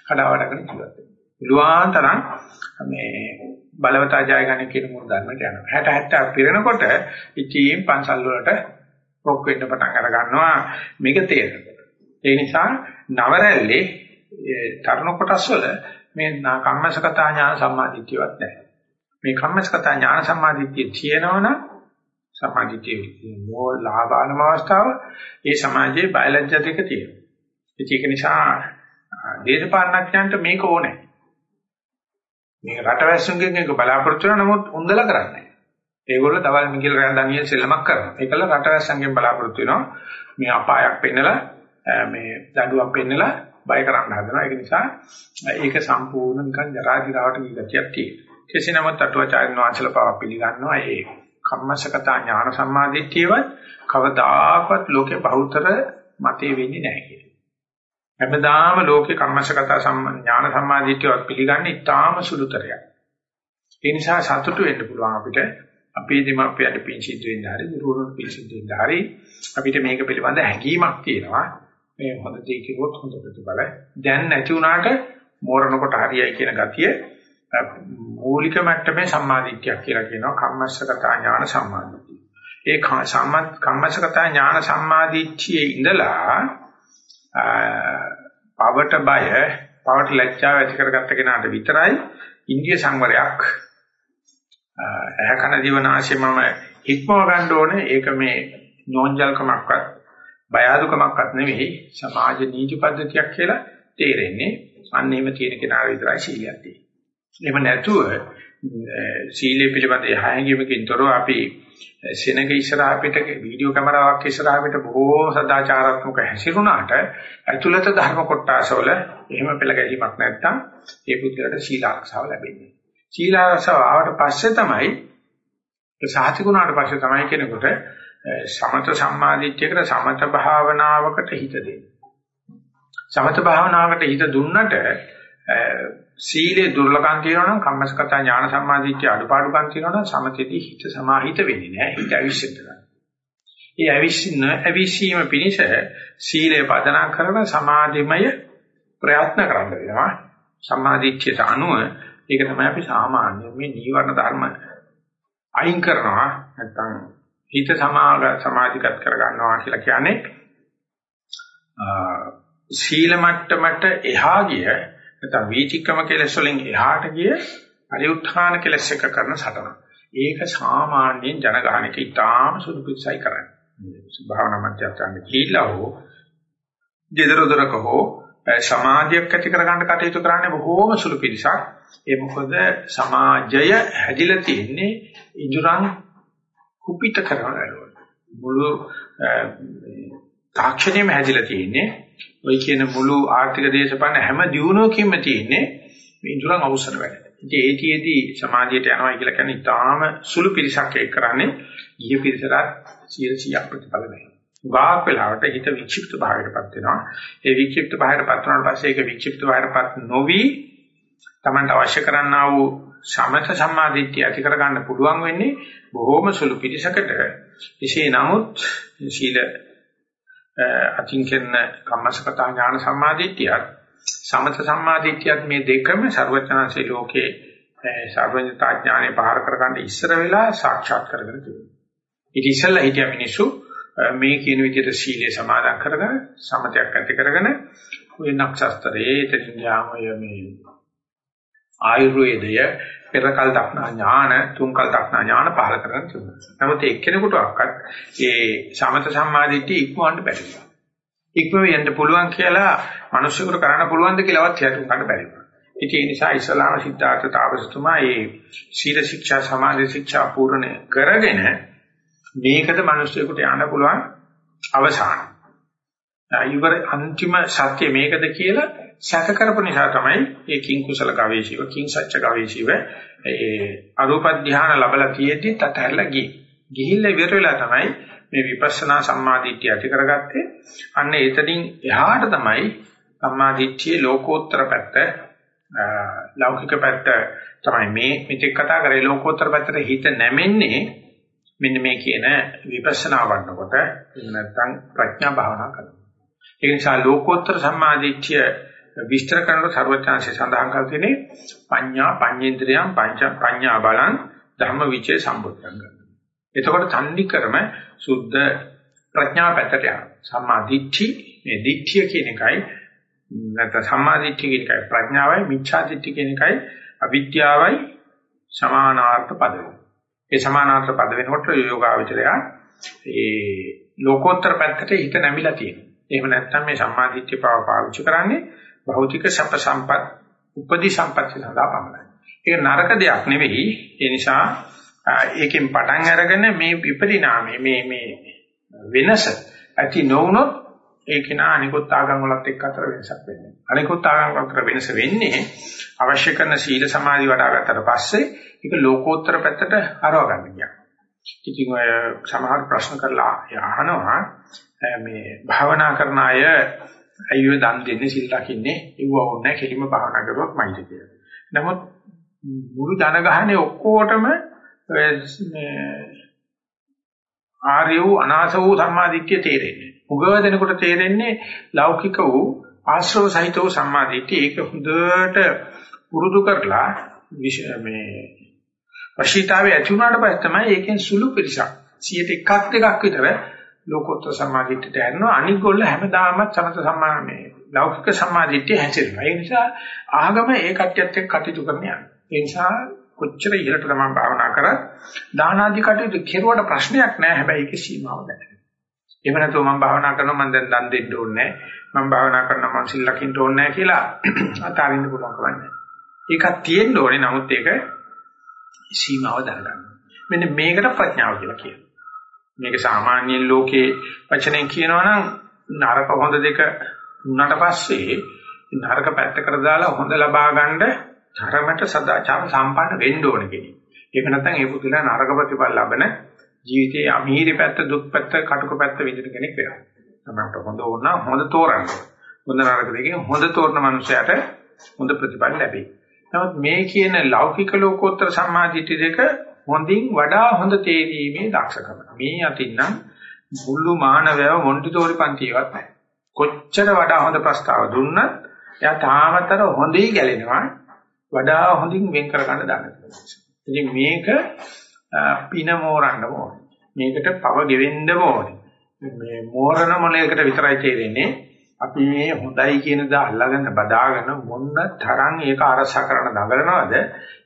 කඩාවඩගෙන ජීවත් වෙනවා. පුළුවන් තරම් මේ බලවතා ජය ගන්න කියන මුල් ධර්මයට යනවා. 60 70 පිරෙනකොට ඉතින් පන්සල් වලට පොක් වෙන්න පටන් අර ගන්නවා මේක තේරෙනවා. ඒ නිසා නවරැල්ලේ තරුණ කොටස් වල මේ කම්මසකතා ඥාන සම්මාදිට්ඨියවත් නැහැ. මේ කම්මසකතා ඥාන සම්මාදිට්ඨිය තියෙනවනම් සමාජීය මෝ ලාභානම අවස්ථාව ඒ සමාජයේ බයලජ්‍ය දෙක තියෙනවා. ඒක නිසා දේශපාලනඥයන්ට මේක ඕනේ. මේ රටවැස්සුන්ගෙන් එක බලාපොරොත්තු වෙන නමුත් උන්දලා කරන්නේ. ඒගොල්ලෝ තවල් මිගිල් රයන් ඩැනියෙල් සෙල්ලමක් කරනවා. ඒකල රටවැස්සන්ගෙන් බලාපොරොත්තු වෙනවා මේ අපායක් පෙන්නලා මේ දඬුවම් පෙන්නලා බය කරන්න හදනවා. ඒක නිසා ඒක සම්පූර්ණ නිකන් ජරා දිරාවට ගියතියක් තියෙනවා. කෙසේ නමුත් අටුවාචාර්ය වංශල පාව පිළිගන්නවා ඒ කම්මසකතා ඥාන සම්මාදිට්ඨියවත් කවදාකවත් ලෝකේ බහුතර මතේ වෙන්නේ නැහැ කියලා. හැමදාම ලෝකේ කම්මසකතා ඥාන සම්මාදිට්ඨියවත් පිළිගන්නේ ඉතාම සුළුතරයක්. ඒ නිසා සතුටු වෙන්න පුළුවන් අපිට අපේ දෙමාපියන්ට පින් සිද්ධ වෙන්න හරි ගුරුවරුන්ට පින් සිද්ධ වෙන්න හරි අපිට මේක පිළිබඳ හැඟීමක් තියෙනවා මේ හොඳ දේ කිව්වොත් හොඳ ප්‍රතිඵල දැන් නැති වුණාට මෝරණකොට හරියයි කියන ගතිය මූලික මට්ටමේ සම්මාදිට්ඨියක් කියලා කියනවා කම්මස්සගතා ඥාන සම්මාදිට්ඨිය. ඒ කම්මස්සගතා ඥාන සම්මාදිට්ඨියේ ඉඳලා පවට බය පවට ලැජ්ජාව ඇති කරගත්ත කෙනාට විතරයි ඉන්දිය සංවරයක්. ඇහ කන දිවනාශය මම හික්මව ගන්න ඕනේ. ඒක මේ නෝන්ජල්කමක්වත් බය අඩුකමක්වත් නෙවෙයි. සමාජ නීති පද්ධතියක් කියලා තේරෙන්නේ. අන්න එහෙම තියෙන කෙනාට විතරයි සීලියක් තියෙන්නේ. එහෙම නැතුව සීලය පිළිබඳ යහයන්ගීමකින් තොරව අපි සෙනග ඉස්සරහ පිට වීඩියෝ කැමරාවක් ඉස්සරහ පිට බොහෝ සදාචාරාත්මක හැසිරුණාට ඇතුළත ධර්ම කොටසවල එහෙම පෙළ ගැනීමක් නැත්තම් ඒ පුද්ගලට සීල ආරක්ෂාව ලැබෙන්නේ. සීල ආරක්ෂාව ආවට පස්සේ තමයි සාහිතිකුණාට පස්සේ තමයි කෙනෙකුට සමත සම්මාදිට්ඨියකට සමත භාවනාවකට හිත දෙන්නේ. සමත භාවනාවකට හිත දුන්නට සීලේ දුර්ලභම් තියෙනවා නම් කම්මස්කත ඥාන සම්මාදිට්ඨිය අඩුපාඩුකම් තියෙනවා නම් සමතේදී හිත සමාහිත වෙන්නේ නැහැ. හිත අවිශ්චිත කරනවා. ඒ අවිශ්චින්න අවිශ්චීම පිණිස සීලය පදනම් කරන සමාධිමය ප්‍රයත්න කරන්න වෙනවා. සම්මාදිට්ඨියට අනුව ඒක තමයි අපි සාමාන්‍ය මේ නීවරණ ධර්ම අයින් කරනවා නැත්නම් හිත සමාග සමාධිගත කර ගන්නවා කියලා කියන්නේ සීල මට්ටමට එහා ගිය නැත්නම් වීතික්‍රම කෙලස් වලින් එහාට ගිය පරිඋත්ථාන කෙලස් එක කරන සටන. ඒක සාමාන්‍යයෙන් ජනගහනක ඉතාම සුළු පිටසයි කරන්නේ. භාවනා මධ්‍යස්ථාන කීලා හෝ ජීදරදරක හෝ සමාධියක් ඇති කරගන්න කටයුතු කරන්නේ බොහෝම සුළු පිටසක්. ඒ මොකද සමාජය හැදිලා තියෙන්නේ ඉඳුරන් කුපිත කරන වැඩවල. මුළු තාක්ෂණයම හැදිලා තියෙන්නේ ඔය කියන මුළු ආර්ථික දේශපාලන හැම දියුණුවකින්ම තියෙන්නේ මේ ඉඳුරන් අවසර වැඩ. ඉතින් ඒතිෙදී සමාජයට යනවා කියලා කියන්නේ ඊටාම සුළු පිරිසක් එක් කරන්නේ ගිය පිරිසට 100ක් ප්‍රතිඵල නැහැ. වාක් වෙලාවට හිත වික්ෂිප්ත භාවයටපත් වෙනවා. ඒ වික්ෂිප්ත භාවයටපත් වුණාට පස්සේ ඒක වික්ෂිප්ත භාවයටපත් නොවි Tamanට අවශ්‍ය කරන්නා වූ සමත සම්මාදිට්ඨිය ඇති කරගන්න පුළුවන් වෙන්නේ බොහොම සුළු පිරිසකට. එසේ නමුත් සීල අචින්කෙන්න කම්මසකතා ඥාන සම්මාදිට්ඨියත් සමත සම්මාදිට්ඨියත් මේ දෙකම ਸਰවඥාන්සේ ලෝකේ සර්වඥතා ඥානෙ පහර කරගන්න ඉස්සර වෙලා සාක්ෂාත් කරගෙන තිබුණා. ඊට ඉස්සෙල්ලා හිටිය මිනිස්සු මේ කියන විදිහට සීලේ සමාදන් කරගෙන සමතයක් ඇති කරගෙන ඔය නක්ෂත්‍රයේ එතනින් යාමය මේ ආයුර්වේදය පෙරකල් දක්නා ඥාන තුන්කල් දක්නා ඥාන පහල කරගෙන තිබුණා. නමුත් එක්කෙනෙකුටවත් ඒ සමත සම්මාදිට්ඨිය ඉක්මවන්න බැරි වුණා. ඉක්මව යන්න පුළුවන් කියලා මිනිස්සුන්ට කරන්න පුළුවන්ද කියලාවත් හිතුම් ගන්න බැරි වුණා. ඒ නිසා ඉස්ලාම සිද්ධාර්ථ තාපසතුමා මේ සීල ශික්ෂා සමාධි ශික්ෂා පූර්ණ කරගෙන මේකද මිනිස්සුන්ට යන්න පුළුවන් අවසාන. යුගර අන්තිම සත්‍ය මේකද කියලා සැක කරපු නිසා තමයි ඒ කිං කුසල ගවේෂීව කිං සත්‍ය ගවේෂීව ඒ අරූප ධානය ලැබලා තියෙද්දි තතරලා ගියේ. ගිහිල්ලා ඉවර වෙලා තමයි මේ විපස්සනා සම්මාදිට්ඨිය ඇති කරගත්තේ. අන්න එතනින් එහාට තමයි සම්මාදිට්ඨියේ ලෝකෝත්තර පැත්ත ලෞකික පැත්ත තමයි මේ මෙතෙක් කතා කරේ ලෝකෝත්තර පැත්තට හිත නැමෙන්නේ මෙන්න මේ කියන විපස්සනා වඩනකොට එහෙම නැත්නම් ප්‍රඥා භාවනා කරනවා. ඒ නිසා ලෝකෝත්තර සම්මාදිට්ඨිය විස්තර කරනකොට ਸਰවඥාන්සේ සඳහන් කර තියෙන්නේ පඤ්ඤා පඤ්ඤේන්ද්‍රයන් පංච පඤ්ඤා බලං ධම්ම විචේ සම්බුද්ධං කරනවා. එතකොට තන්දි ක්‍රම සුද්ධ ප්‍රඥා පැත්තට යනවා. සම්මා දිට්ඨි මේ දිට්ඨිය කියන එකයි නැත්නම් සම්මා දිට්ඨි කියන එකයි ප්‍රඥාවයි මිච්ඡා දිට්ඨි කියන එකයි අවිද්‍යාවයි සමානාර්ථ පද ඒ සමානාර්ථ පද වෙනකොට යෝගාවචරය ඒ ලෝකෝත්තර පැත්තට හිත නැමිලා තියෙනවා. එහෙම නැත්නම් මේ සම්මා දිට්ඨිය පාව පාවිච්චි කරන්නේ භෞතික සැප සම්පත් උපදී සම්පත් සඳහා පමණයි. ඒක නරක දෙයක් නෙවෙයි. ඒ නිසා ඒකෙන් පටන් අරගෙන මේ විපරිණාමය මේ මේ වෙනස ඇති නොවුනොත් ඒක නා අනිකුත් ආගම් වලත් එක්ක අතර වෙනසක් වෙන්නේ. අනිකුත් ආගම් අතර වෙනස වෙන්නේ අවශ්‍ය කරන සීල සමාධි වඩා ගත්තට පස්සේ ඒක ලෝකෝත්තර පැත්තට හරව ගන්න කියනවා. ඉතින් ඔය සමහර ප්‍රශ්න කරලා අහනවා මේ භාවනා කරන අය අයියෝ දන් දෙන්නේ සිල් රකින්නේ ඒව ඕනේ කෙලිම භාවනා කරුවොත් මයිද කියලා. නමුත් මුළු ජනගහනේ ඔක්කොටම මේ ආර්ය වූ අනාස වූ සම්මාදිට්ඨිය තේරෙන්නේ. උගව දෙනකොට තේරෙන්නේ ලෞකික වූ ආශ්‍රව සහිත වූ සම්මාදිට්ඨිය ඒක හොඳට පුරුදු කරලා මේ වශීතාවේ ඇති වුණාට පස්සේ තමයි ඒකෙන් සුළු පිරිසක් 101ක් දෙකක් විතර ලෝකෝත්තර සම්මාදිට්ඨියට යනවා අනිත් ගොල්ල හැමදාම සමත සම්මා මේ ලෞකික සම්මාදිට්ඨිය හැසිරෙනවා. ඒ නිසා ආගම ඒ කට්‍යත් එක්ක කටයුතු කරන්න යනවා ඒ නිසා කොච්චර ඉහළට තමයි භාවනා කරත් දාන ආදී කටයුතු කෙරුවට ප්‍රශ්නයක් නෑ. හැබැයි ඒකේ සීමාව දැනෙනවා එහෙම නැතුව මම භාවනා කරනවා මම දැන් දන් දෙන්න ඕනේ නෑ. මම භාවනා කරනවා මම සිල් ලකින්න ඕනේ නෑ කියලා <clears throat> අතාරින්න පුළුවන් කවන්නේ ඒකක් තියෙන්න ඕනේ. නමුත් ඒක සීමාව දැනගන්න මෙන්න මේකට ප්‍රඥාව කියලා කියනවා. මේක සාමාන්‍ය ලෝකේ වචනෙන් කියනවා නම් නරක හොඳ දෙක උනට පස්සේ නරක පැත්තකට දාලා හොඳ ලබා ගන්න ධර්මයට සදාචාර සම්පන්න වෙන්න ඕන කෙනෙක්. ඒක නැත්නම් ඒ පුදුලා නරක ප්‍රතිඵල ලබන ජීවිතයේ අමීරි පැත්ත දුක් පැත්ත කටුක පැත්ත විඳින කෙනෙක් වෙනවා. තමයි හොඳ වුණා හොඳ තෝරන්න. හොඳ නරක දෙකෙන් හොඳ තෝරන මනුස්සයාට හොඳ ප්‍රතිඵල ලැබෙයි. නමුත් මේ කියන ලෞකික ලෝකෝත්තර සම්මාදිට්ඨි දෙක හොඳින් වඩා හොඳ තේරීමේ දක්ෂකම. මේ අතින්නම් මුළු මානවයව මොන්ටිසෝරි පන්තියවත් නැහැ. කොච්චර වඩා හොඳ ප්‍රස්තාව දුන්නත් එයා තාමතර හොඳයි ගැලෙනවා. වඩා හොඳින් වෙන් කර ගන්න දන්නේ. ඉතින් මේක පින මෝරන්න ඕනේ. මේකට පව ගෙවෙන්න ඕනේ. මේ මෝරණ මොලයකට විතරයි තේරෙන්නේ. අපි මේ හොඳයි කියන දා අල්ලගෙන බදාගෙන මොන්න තරම් ඒක අරසා කරන දඟලනවද?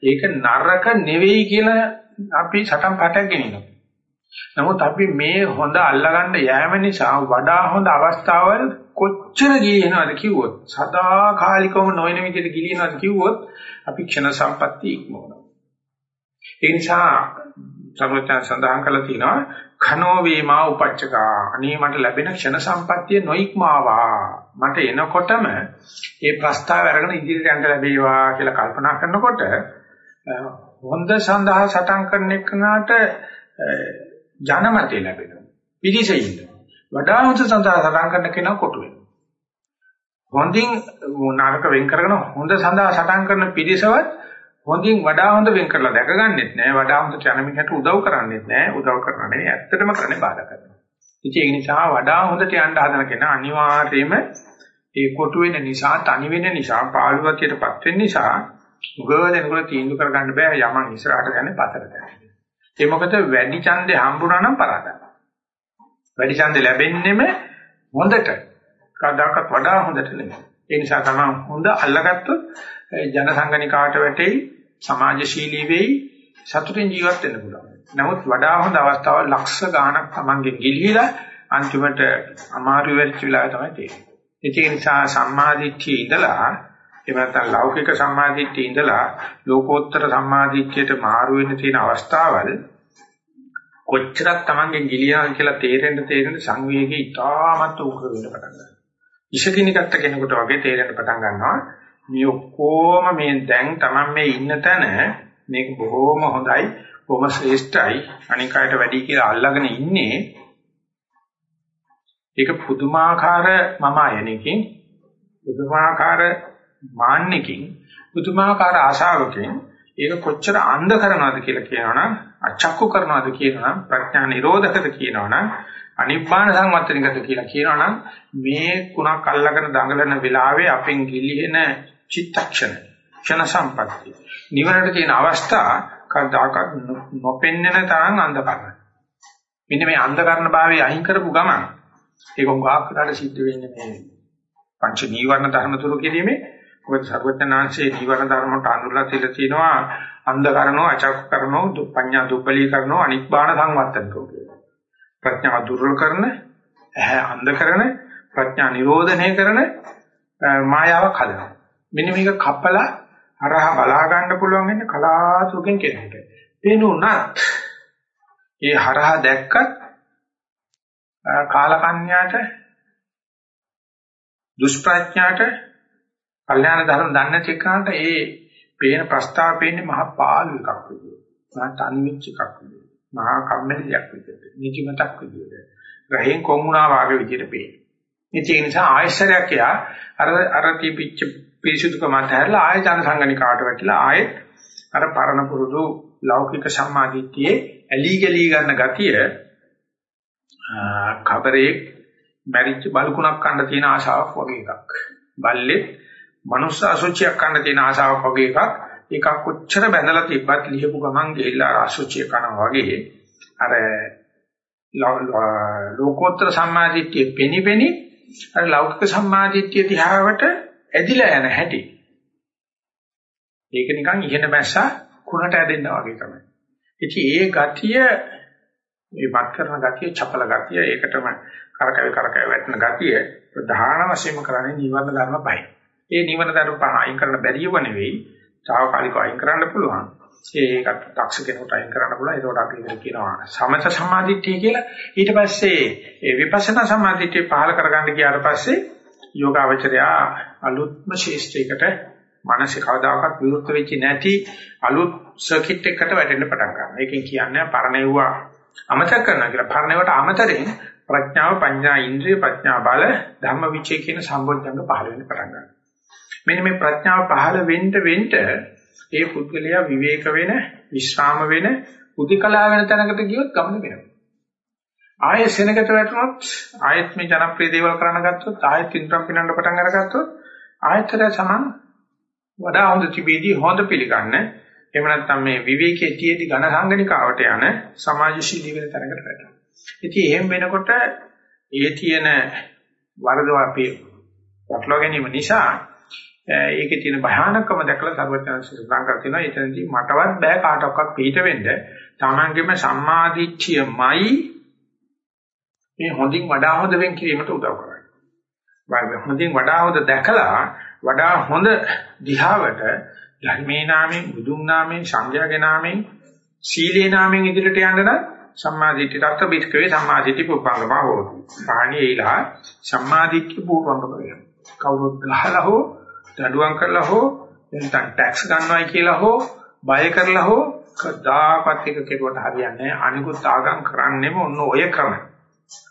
ඒක නරක නෙවෙයි කියලා අපි සටන් පාටයක් ගෙනිනවා. නමුත් අපි මේ හොඳ අල්ලගන්න යෑම නිසා වඩා හොඳ අවස්ථාවල් කොච්චර ගියනවද කිව්වොත් සදාකාලිකවම නොවන විදිහට ගිලිනවද කිව්වොත් අපි ක්ෂණ සම්පatti ඉක්මවනවා. ඒ නිසා සර්වඥයන් සඳහන් කළා තියෙනවා khano vema upachaka අනේ මට ලැබෙන ක්ෂණ සම්පත්තිය නොඉක්මාවා මට එනකොටම ඒ ප්‍රස්තාව අරගෙන ඉදිරියට යන්න ලැබේවා කියලා කල්පනා කරනකොට හොඳ සඳහා සටන් කරන එකනට ජනමතය ලැබෙනවා. පිළිසෙ ඉන්නවා. වඩා හොඳ සඳහා සටන් කරන කෙනා කොටු වෙනවා. හොඳින් නරක වෙන් කරගෙන හොඳ සඳහා සටන් කරන පිළිසවත් හොඳින් වඩා හොඳ වෙන් කරලා දැකගන්නෙත් නෑ වඩා හොඳ යනමිකට උදව් කරන්නෙත් නෑ උදව් කරන්නේ ඇත්තටම කරන්නේ බාධා කරනවා. ඉතින් ඒ නිසා වඩා හොඳට යන්න හදන කෙනා අනිවාර්යයෙන්ම ඒ කොටු වෙන නිසා තනි වෙන නිසා පාළුවකටපත් වෙන නිසා උගවදෙනකොට තීන්දුව කරගන්න බෑ යමන් ඉස්සරහට යන්නේ පතර යන්නේ. ඒ මොකද වැඩි ඡන්දේ හම්බුනා නම් පරාදයි. වැඩි ඡන්දේ ලැබෙන්නෙම හොඳට. කවදාකවත් වඩා හොඳට නෙමෙයි. ඒ නිසා තමයි හොඳ අල්ලගත්තොත් ජනසංගනිකාට වැටෙයි සමාජශීලී වෙයි සතුටින් ජීවත් වෙන්න පුළුවන්. නමුත් වඩා හොඳ අවස්ථාවල් ලක්ෂ ගාණක් Tamange ගිලිහිලා අන්තිමට අමාරු වෙච්ච වෙලාව තමයි තියෙන්නේ. ඒ නිසා සම්මාදිට්ඨිය ඉඳලා එහෙම නැත්නම් ලෞකික සම්මාදිට්ඨිය ඉඳලා ලෝකෝත්තර සම්මාදිට්ඨියට මාරු වෙන්න තියෙන අවස්ථාවල් කොච්චරක් Tamange ගිලියා කියලා තේරෙන්න තේරෙන්න සංවේගී ඉතාමත් උග්‍ර වෙන්න පටන් ගන්නවා. ඉෂකිනිකට කෙනෙකුට වගේ තේරෙන්න පටන් ගන්නවා. මේ ඔක්කොම මේ දැන් Taman මේ ඉන්න තැන මේක බොහොම හොඳයි, බොහොම ශ්‍රේෂ්ඨයි, අනිකායට වැඩි කියලා අල්ලගෙන ඉන්නේ. ඒක පුදුමාකාර මම අයනකින් පුදුමාකාර මාන්නකින් පුදුමාකාර ආශාවකින් ඒක කොච්චර අන්ධ කරනවද කියලා කියනවනම් අචක්කු කරනවද කියනවනම් ප්‍රඥා නිරෝධකද කියනවනම් අනිබ්බාන සංවත්තනිකද කියලා කියනවනම් මේ කුණක් අල්ලගෙන දඟලන වෙලාවේ අපෙන් ගිලිහෙන චිත්තක්ෂණ ක්ෂණ සම්පatti නිවනට තියෙන අවස්ථා කවදාකවත් නොපෙන්නන තරම් අන්ධකරණයි මෙන්න මේ අන්ධකරණ භාවය අයින් කරපු ගමන් ඒක උගාක්කට සිද්ධ වෙන්නේ මේ? පංච නීවරණ ධර්ම තුරු කිරීමේ මොකද සර්වඥාන්සේ නිවන ධර්මයට අනුලා තියලා තියෙනවා අන්ධ කරනෝ අචක් කරනෝ පඤ්ඤා දුප්පලී කරනෝ අනික්බාන සංවත්තනකෝ කියලා. ප්‍රඥාව දුර්වල කරන, ඇහැ අන්ධ කරන, ප්‍රඥා නිරෝධනය කරන මායාවක් හදනවා. මෙන්න මේක කපලා අරහ බලා ගන්න පුළුවන් වෙන්නේ කලාතුරකින් කෙනෙකුට. පේනුණත් ඒ හරහා දැක්කත් කාලකන්‍යාට දුෂ්ප්‍රඥාට කල්යාණ ධර්ම දන්නේ නැති කෙනාට ඒ පේන ප්‍රස්තාව පේන්නේ මහා පාළු එකක් විදියට. මහා තන්විච් එකක් විදියට. මහා කම්මැලියක් විදියට. නිදිමතක් විදියට. රහෙන් කොමුණා වාගේ විදියට පේනවා. ඒ නිසා ආයශරයක් යා අර අර තිබිච්ච පිරිසුදුකම තැරලා ආය ජන සංගණිකාට වැටිලා ආයෙත් අර පරණ පුරුදු ලෞකික සම්මාදිට්ඨියේ ඇලි ගලී ගන්න ගතිය කබරේ මැරිච්ච බලකුණක් කන්න තියෙන ආශාවක් වගේ එකක්. බල්ලෙත් මනුස්ස අසුචියක් කන්න තියෙන ආශාවක් වගේ එකක්. එකක් කොච්චර බැඳලා තිබ්බත් ලියපු ගමන් ගිහිල්ලා අසුචිය කනවා වගේ අර ලෝකෝත්තර සම්මාදිට්ඨිය පෙනිපෙනි අර ලෞකික සම්මාදිට්ඨිය දිහාවට ඇදිලා යන හැටි. ඒක නිකන් ඉහෙන මැස්සා කුණට ඇදෙන්නා වගේ තමයි. ඉතින් ඒ ගතිය මේ වත් කරන ගතිය, චපල ගතිය, ඒකටම කරකැවි කරකැවි වැටෙන ගතිය ප්‍රධාන වශයෙන්ම කරන්නේ නිවර්ණ ධර්ම පහයි. ඒ නිවර්ණ ධර්ම පහ අයින් කරන්න බැරිව නෙවෙයි, తాවකාලිකව අයින් කරන්න පුළුවන්. ඒකට දක්ෂ කෙනෙකුට අයින් කරන්න පුළුවන්. ඒකට අපි ඒකට කියනවා සමත සමාධිත්‍ය කියලා. ඊට පස්සේ ඒ විපස්සනා සමාධිත්‍ය පහල කරගන්න ගියාට පස්සේ යෝගාවචරයා අලුත්ම ශේෂ්ත්‍රයකට මානසික කවදාකවත් විරුද්ධ වෙච්ච නැති අලුත් සර්කිට් එකකට වැටෙන්න පටන් ගන්නවා. ඒකෙන් කියන්නේ පරණෙව්වා අමතක කරනවා කියලා. පරණේවට අමතරෙන් ප්‍රඥාව, පඤ්ඤා, ඉන්ද්‍රිය, ප්‍රඥා බල, ධම්ම විචේ කියන සම්බොධ්‍යංග පහළ වෙන්න පටන් ගන්නවා. මෙන්න මේ ප්‍රඥාව පහළ වෙන්න වෙන්න ඒ පුද්ගලයා විවේක වෙන, විශ්‍රාම වෙන, උදිකලා වෙන තැනකට ගියොත් ගමන වෙනවා. ආයෙ සෙනගට වැටුනොත් ආයෙත් මේ ජනප්‍රිය දේවල් කරන්න ගත්තොත් ආයෙත් ඉන්ද්‍රම් පිනන්න පටන් අරගත්තොත් ආයෙතර සමන් වඩා හොඳ තිබීදී හොඳ පිළිගන්න එහෙම නැත්නම් මේ විවේකයේ තියේදී ඝන සංගණිකාවට යන සමාජශීලී වෙන තැනකට වැටෙනවා. ඉතින් එහෙම වෙනකොට ඒ තියෙන වරදව අපි වටලව ගැනීම නිසා ඒකේ තියෙන භයානකම දැකලා සර්වඥාන් සඳහන් කර තිනවා එතනදී මටවත් බෑ කාටවත් පිට වෙන්න තමන්ගේම සම්මාදිච්ඡියමයි මේ හොඳින් වඩා හොඳ වෙන් කිරීමට උදව් කරන්නේ. හොඳින් වඩා හොඳ දැකලා වඩා හොඳ දිහාවට ධර්මේ නාමයෙන් බුදුන් නාමයෙන් සංඝයාගේ නාමයෙන් සීලේ නාමයෙන් ඉදිරියට යන්න නම් සම්මාදිට්ඨි තත්ත්ව පිටකවේ සම්මාදිට්ඨි පුප්පංගම හොතු. පාණියේලා සම්මාදිට්ඨි පුප්පංගම වෙනවා. කවුරුත් ගහලා හෝ දඩුවම් කරලා හෝ නැත්නම් ටැක්ස් ගන්නවයි කියලා හෝ බය කරලා හෝ කදාපත් එක කෙරුවට හරියන්නේ නැහැ. අනිකුත් ආගම් කරන්නේම ඔන්න ඔය ක්‍රම.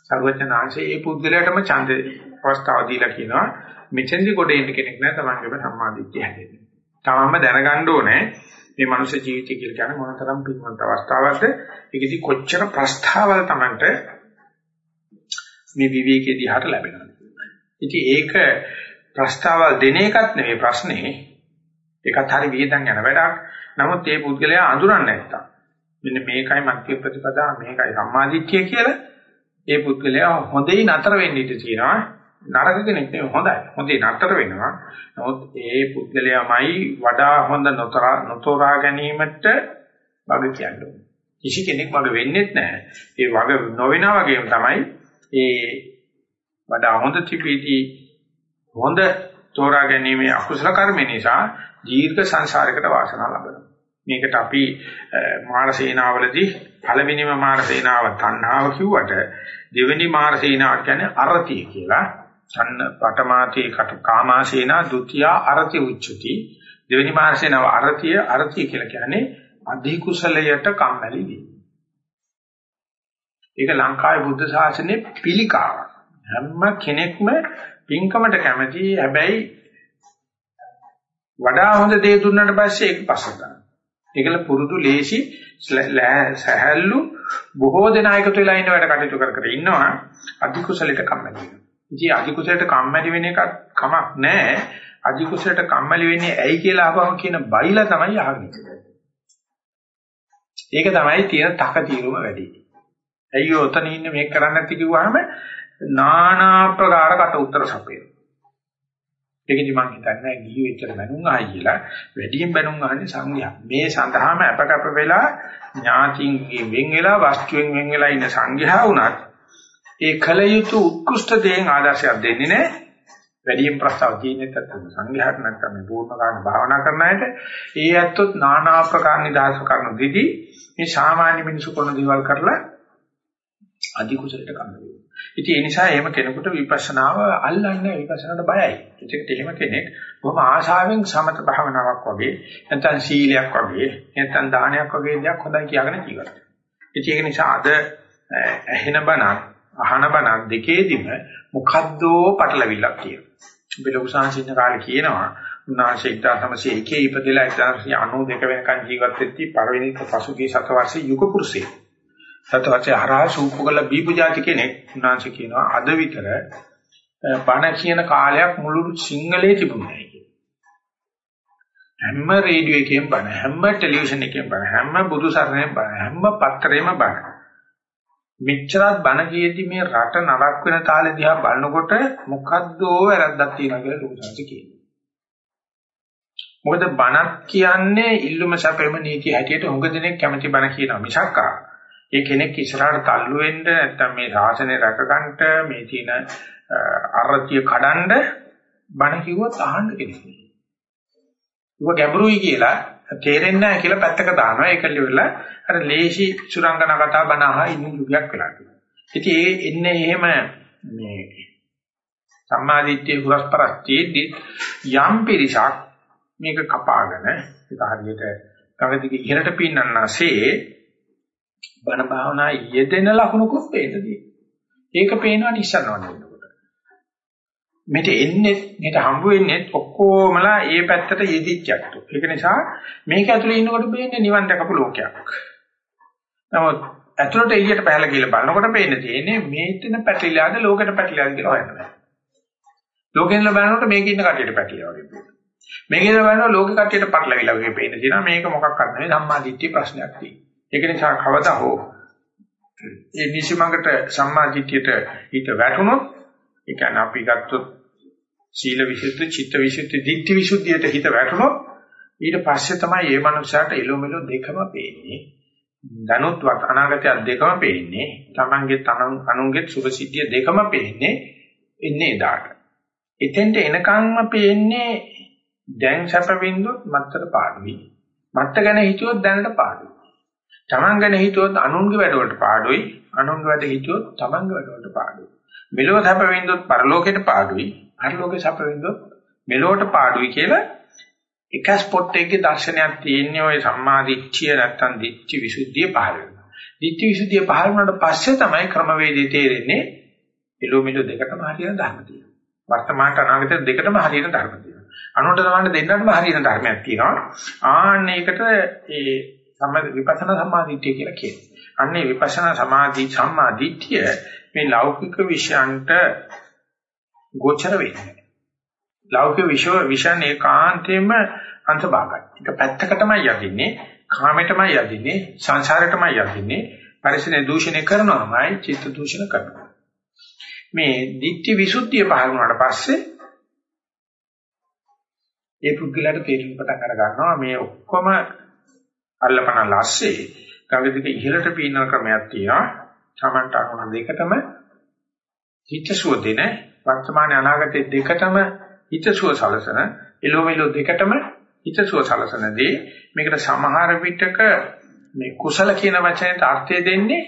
සර්වඥාන්සේ මේ පුද්ගලයාටම ඡන්ද අවස්ථාව දීලා කියනවා මෙතෙන්දි කොට එන්න කෙනෙක් නැහැ තමන්ගේම සම්මාදිට්ඨිය හැදෙන්නේ. තමන්ම දැනගන්න ඕනේ මේ මනුෂ්‍ය ජීවිතය කියලා කියන්නේ මොනතරම් පින්වන්ත අවස්ථාවක්ද ඒකෙදි කොච්චර ප්‍රස්තාවල් තමන්ට මේ විවේකයේ දිහාට ලැබෙනවද ඉතින් ඒක ප්‍රස්තාවල් දෙන එකත් නෙවෙයි ප්‍රශ්නේ ඒකත් හරි විහිදන් යන වැඩක් නමුත් මේ පුද්ගලයා අඳුරන්නේ නැත්තම් මෙන්න මේකයි මධ්‍ය ප්‍රතිපදා මේකයි සම්මාදිට්ඨිය කියලා ඒ පුද්ගලයා හොඳයි නතර වෙන්න ඉඩ තියෙනවා නරක කෙනෙක් නෙවෙයි හොඳයි. හොඳේ නතර වෙනවා. නමුත් ඒ පුද්ගලයාමයි වඩා හොඳ නොතර නොතෝරා ගැනීමට වග කියන්නේ. කිසි කෙනෙක් වග වෙන්නේ නැහැ. ඒ වග නොවෙනා වගේම තමයි ඒ වඩා හොඳ තිපීදී හොඳ තෝරා ගැනීමේ අකුසල කර්ම නිසා දීර්ඝ සංසාරයකට වාසනාව ලබනවා. මේකට අපි මාන සේනාවලදී පළවෙනිම මාන සේනාව තණ්හාව කිව්වට දෙවෙනි මාන සේනාව කියන්නේ අරතිය කියලා. සන්න පඨමාතේ කට කාමාසේනා ဒ ුතියා අරති උච්චති දෙවෙනි මාර්ෂේනව අරතිය අරතිය කියලා කියන්නේ අධි කුසලයට කම්මැලි වීම. ඒක ලංකාවේ බුද්ධ ශාසනයේ පිළිකාවක්. හැම කෙනෙක්ම පින්කමට කැමති හැබැයි වඩා හොඳ දේ දුන්නාට පස්සේ ඒක පස්සට ගන්න. ඒකල පුරුදු ලේසි සහැල්ලු බොහෝ දෙනා එකතු වෙලා ඉන්න වැඩ කටයුතු කර කර ඉන්නවා අධි කුසලයට කම්මැලි වෙනවා. ඉතින් අධි කුසලයට කම්මැලි වෙන එකක් කමක් නැහැ. අධි කුසලයට කම්මැලි වෙන්නේ ඇයි කියලා අහපම කියන බයිලා තමයි අහන්නේ. ඒක තමයි තියෙන තක తీරුම වැඩි. ඇයි ඔතන ඉන්නේ මේක කරන්න නැති කිව්වහම නානා ප්‍රකාර කට උත්තර සපයන. ඒකෙදි මම හිතන්නේ ගියෝ එච්චර බැනුම් ආයි කියලා වැඩියෙන් බැනුම් ආන්නේ සංඝයා. මේ සඳහාම අපකප වෙලා ඥාතිගේ වෙන් වෙලා වස්තුවෙන් වෙන් වෙලා ඉන්න සංඝයා වුණත් ඒ කලයුතු උත්කෘෂ්ඨ දේන් ආදර්ශයක් දෙන්නේ නැහැ. වැඩියෙන් ප්‍රස්තාව දෙන්නේ නැත්නම් සංඝයාට නැත්නම් මේ පූර්ණකාරණ භාවනා කරන අයට ඒ ඇත්තොත් নানা ආකාර නිදාස කරන දෙදී මේ සාමාන්‍ය මිනිසු කරන දේවල් කරලා අධිකුසලට කම් වෙනවා. ඉතින් ඒ නිසා එහෙම කෙනෙකුට විපස්සනාව අල්ලන්නේ විපස්සනාට බයයි. ඒකට එහෙම කෙනෙක් බොහොම ආශාවෙන් සමත භාවනාවක් වගේ නැත්නම් සීලයක් වගේ නැත්නම් දානයක් වගේ දෙයක් හොඳයි කියලාගෙන ජීවත් වෙනවා. ඒක නිසා අද ඇහෙන බණ අහන බණ දෙකේදීම මොකද්දෝ පටලවිල්ලක් කියනවා. බෙලොකුසාංශින්න කාලේ කියනවා උන්වහන්සේ 1901 ඉපදෙලා 1992 වෙනකන් ජීවත් වෙද්දී පළවෙනි පසුගිය සතවර්ෂයේ යුග පුරුෂයෙක්. සතවර්ෂයේ හරහා සූපු කළ බීපු જાති කෙනෙක් උන්වහන්සේ කියනවා අද විතර බණ කියන කාලයක් මුළු සිංහලේ තිබුණේ නැහැ හැම රේඩියෝ එකෙන් බණ හැම ටෙලිවිෂන් එකෙන් බණ හැම බුදු සරණෙන් බණ හැම පත්තරේම බණ. මෙච්චරත් බණ කියේදී මේ රට නරක වෙන තාලේ දිහා බලනකොට මොකද්දෝ වැරද්දක් තියෙනවා කියලා ලොකු සංසි කියනවා. මොකද බණක් කියන්නේ ඉල්ලුම සැපෙම නීති හැටියට හුඟ දෙනෙක් කැමති බණ කියනවා මිසක්කා ඒ කෙනෙක් ඉස්සරහට තල්ලු වෙන්න නැත්නම් මේ ශාසනය රැකගන්න මේ තියෙන අරතිය කඩන්ඩ බණ කිව්වොත් අහන්න කෙනෙක් නෑ. ඒක ගැඹුරුයි කියලා තේරෙන්නේ නැහැ කියලා පැත්තක දානවා. ඒක liverලා අර ලේසි සුරංගනා කතා බණ අහා ඉන්න යුගයක් වෙලා තියෙනවා. ඉතින් ඒ එන්නේ එහෙම මේ සම්මාදිට්ඨිය පුරස්පරස්තියේදී යම් පිරිසක් මේක කපාගෙන ඒක හරියට ගඟදිගේ ඉහළට පින්නන්නාසේ බණ භාවනා යෙදෙන ලකුණුකුත් පේනදී. ඒක පේනවා නිස්සරණවන්න වෙනකොට. මෙතෙ එන්නේ මෙතෙ හම්බ වෙන්නේ ඔක්කොමලා ඒ පැත්තට යෙදිච්චක්තු. ඒක නිසා මේක ඇතුලේ ඉන්නකොට පේන්නේ නිවන් දැකපු ලෝකයක්. නමුත් ඇතුළට එළියට පහළ කියලා බලනකොට පේන්නේ තියෙන්නේ මේතන පැටලිලාද ලෝකෙට පැටලිලාද කියලා හොයන්න බෑ. ලෝකෙන් බලනකොට මේක ඉන්න කටියට පැටලිලා වගේ පේනවා. මේකේද බලනවා ලෝක කට්ටියට පටලවිලා වගේ පේන තියෙනවා මේක මොකක්වත් නෙවෙයි සම්මාදිට්ඨිය ප්‍රශ්නයක් තියෙනවා ඒක නිසා කවදා හෝ ඒ නිසිමඟට සම්මාදිට්ඨියට හිත වැටුණොත් ඒ කියන්නේ අපි ගත්තොත් සීල විසුද්ධි චිත්ත විසුද්ධි දිට්ඨි විසුද්ධියට හිත වැටුණොත් ඊට පස්සේ තමයි මේ මනුස්සයාට එළොමෙලො දෙකම පේන්නේ ධනුත් වත් අනාගතය දෙකම පේන්නේ තමන්ගේ තනන් අනුන්ගේ සුභ සිද්ධිය දෙකම පේන්නේ ඉන්නේ එදාට එතෙන්ට එනකන්ම පේන්නේ දැන් සැප වින්දොත් මත්තර පාඩුයි. මත්ත ගැන හිතුවොත් දැනට පාඩුයි. Taman ගැන හිතුවොත් අනුන්ගේ වැඩවලට පාඩුයි. අනුන්ගේ වැඩ හිතුවොත් Tamanගේ වැඩවලට පාඩුයි. මෙලොව සැප වින්දොත් පරලෝකෙට පාඩුයි. පරලෝකේ සැප වින්දොත් මෙලොවට පාඩුයි කියලා එක ස්පොට් එකේ දර්ශනයක් තියෙන්නේ ওই සම්මාදිච්ඡිය නැත්තම් දිච්චි විසුද්ධිය පහළ වෙනවා. දිච්චි විසුද්ධිය පහළ වුණාට පස්සේ තමයි ක්‍රමවේදය තේරෙන්නේ එළොම මෙලොව දෙකටම හරියන ධර්ම තියෙනවා. වර්තමාන අනාගත දෙකටම හරියන ධර්ම තියෙනවා. අනුන්ට තමන්ට දෙන්නටම හරියන ධර්මයක් තියෙනවා. ආන්න ඒකට ඒ සම්මා විපස්සනා සම්මාදිට්ඨිය කියලා කියනවා. අන්නේ විපස්සනා සමාධි සම්මාදිට්ඨිය මේ ලෞකික විෂයන්ට ගෝචර වෙන්නේ. ලෞකික විෂය විෂයන් ඒකාන්තයෙන්ම අන්තභාගයි. ඒක පැත්තකටමයි යදින්නේ, කාමයටමයි යදින්නේ, සංසාරයටමයි යදින්නේ, පරිසරය දූෂණය කරනවාමයි චිත්ත දූෂණ කරනවා. මේ ditthi visuddhiය පහළ වුණාට පස්සේ ඒ පුද්ගලයාට තේරෙන්න පටන් අර ගන්නවා මේ ඔක්කොම අල්ලපන ලස්සේ ගඟ දිගේ ඉහළට පීනන ක්‍රමයක් තියෙනවා. Tamanට අනුන දෙකටම හිතසුව දෙන වර්තමාන අනාගතයේ දෙකටම හිතසුව සලසන එළොමෙලො දෙකටම හිතසුව සලසනදී මේකට සමහර විටක මේ කුසල කියන වචනයට අර්ථය දෙන්නේ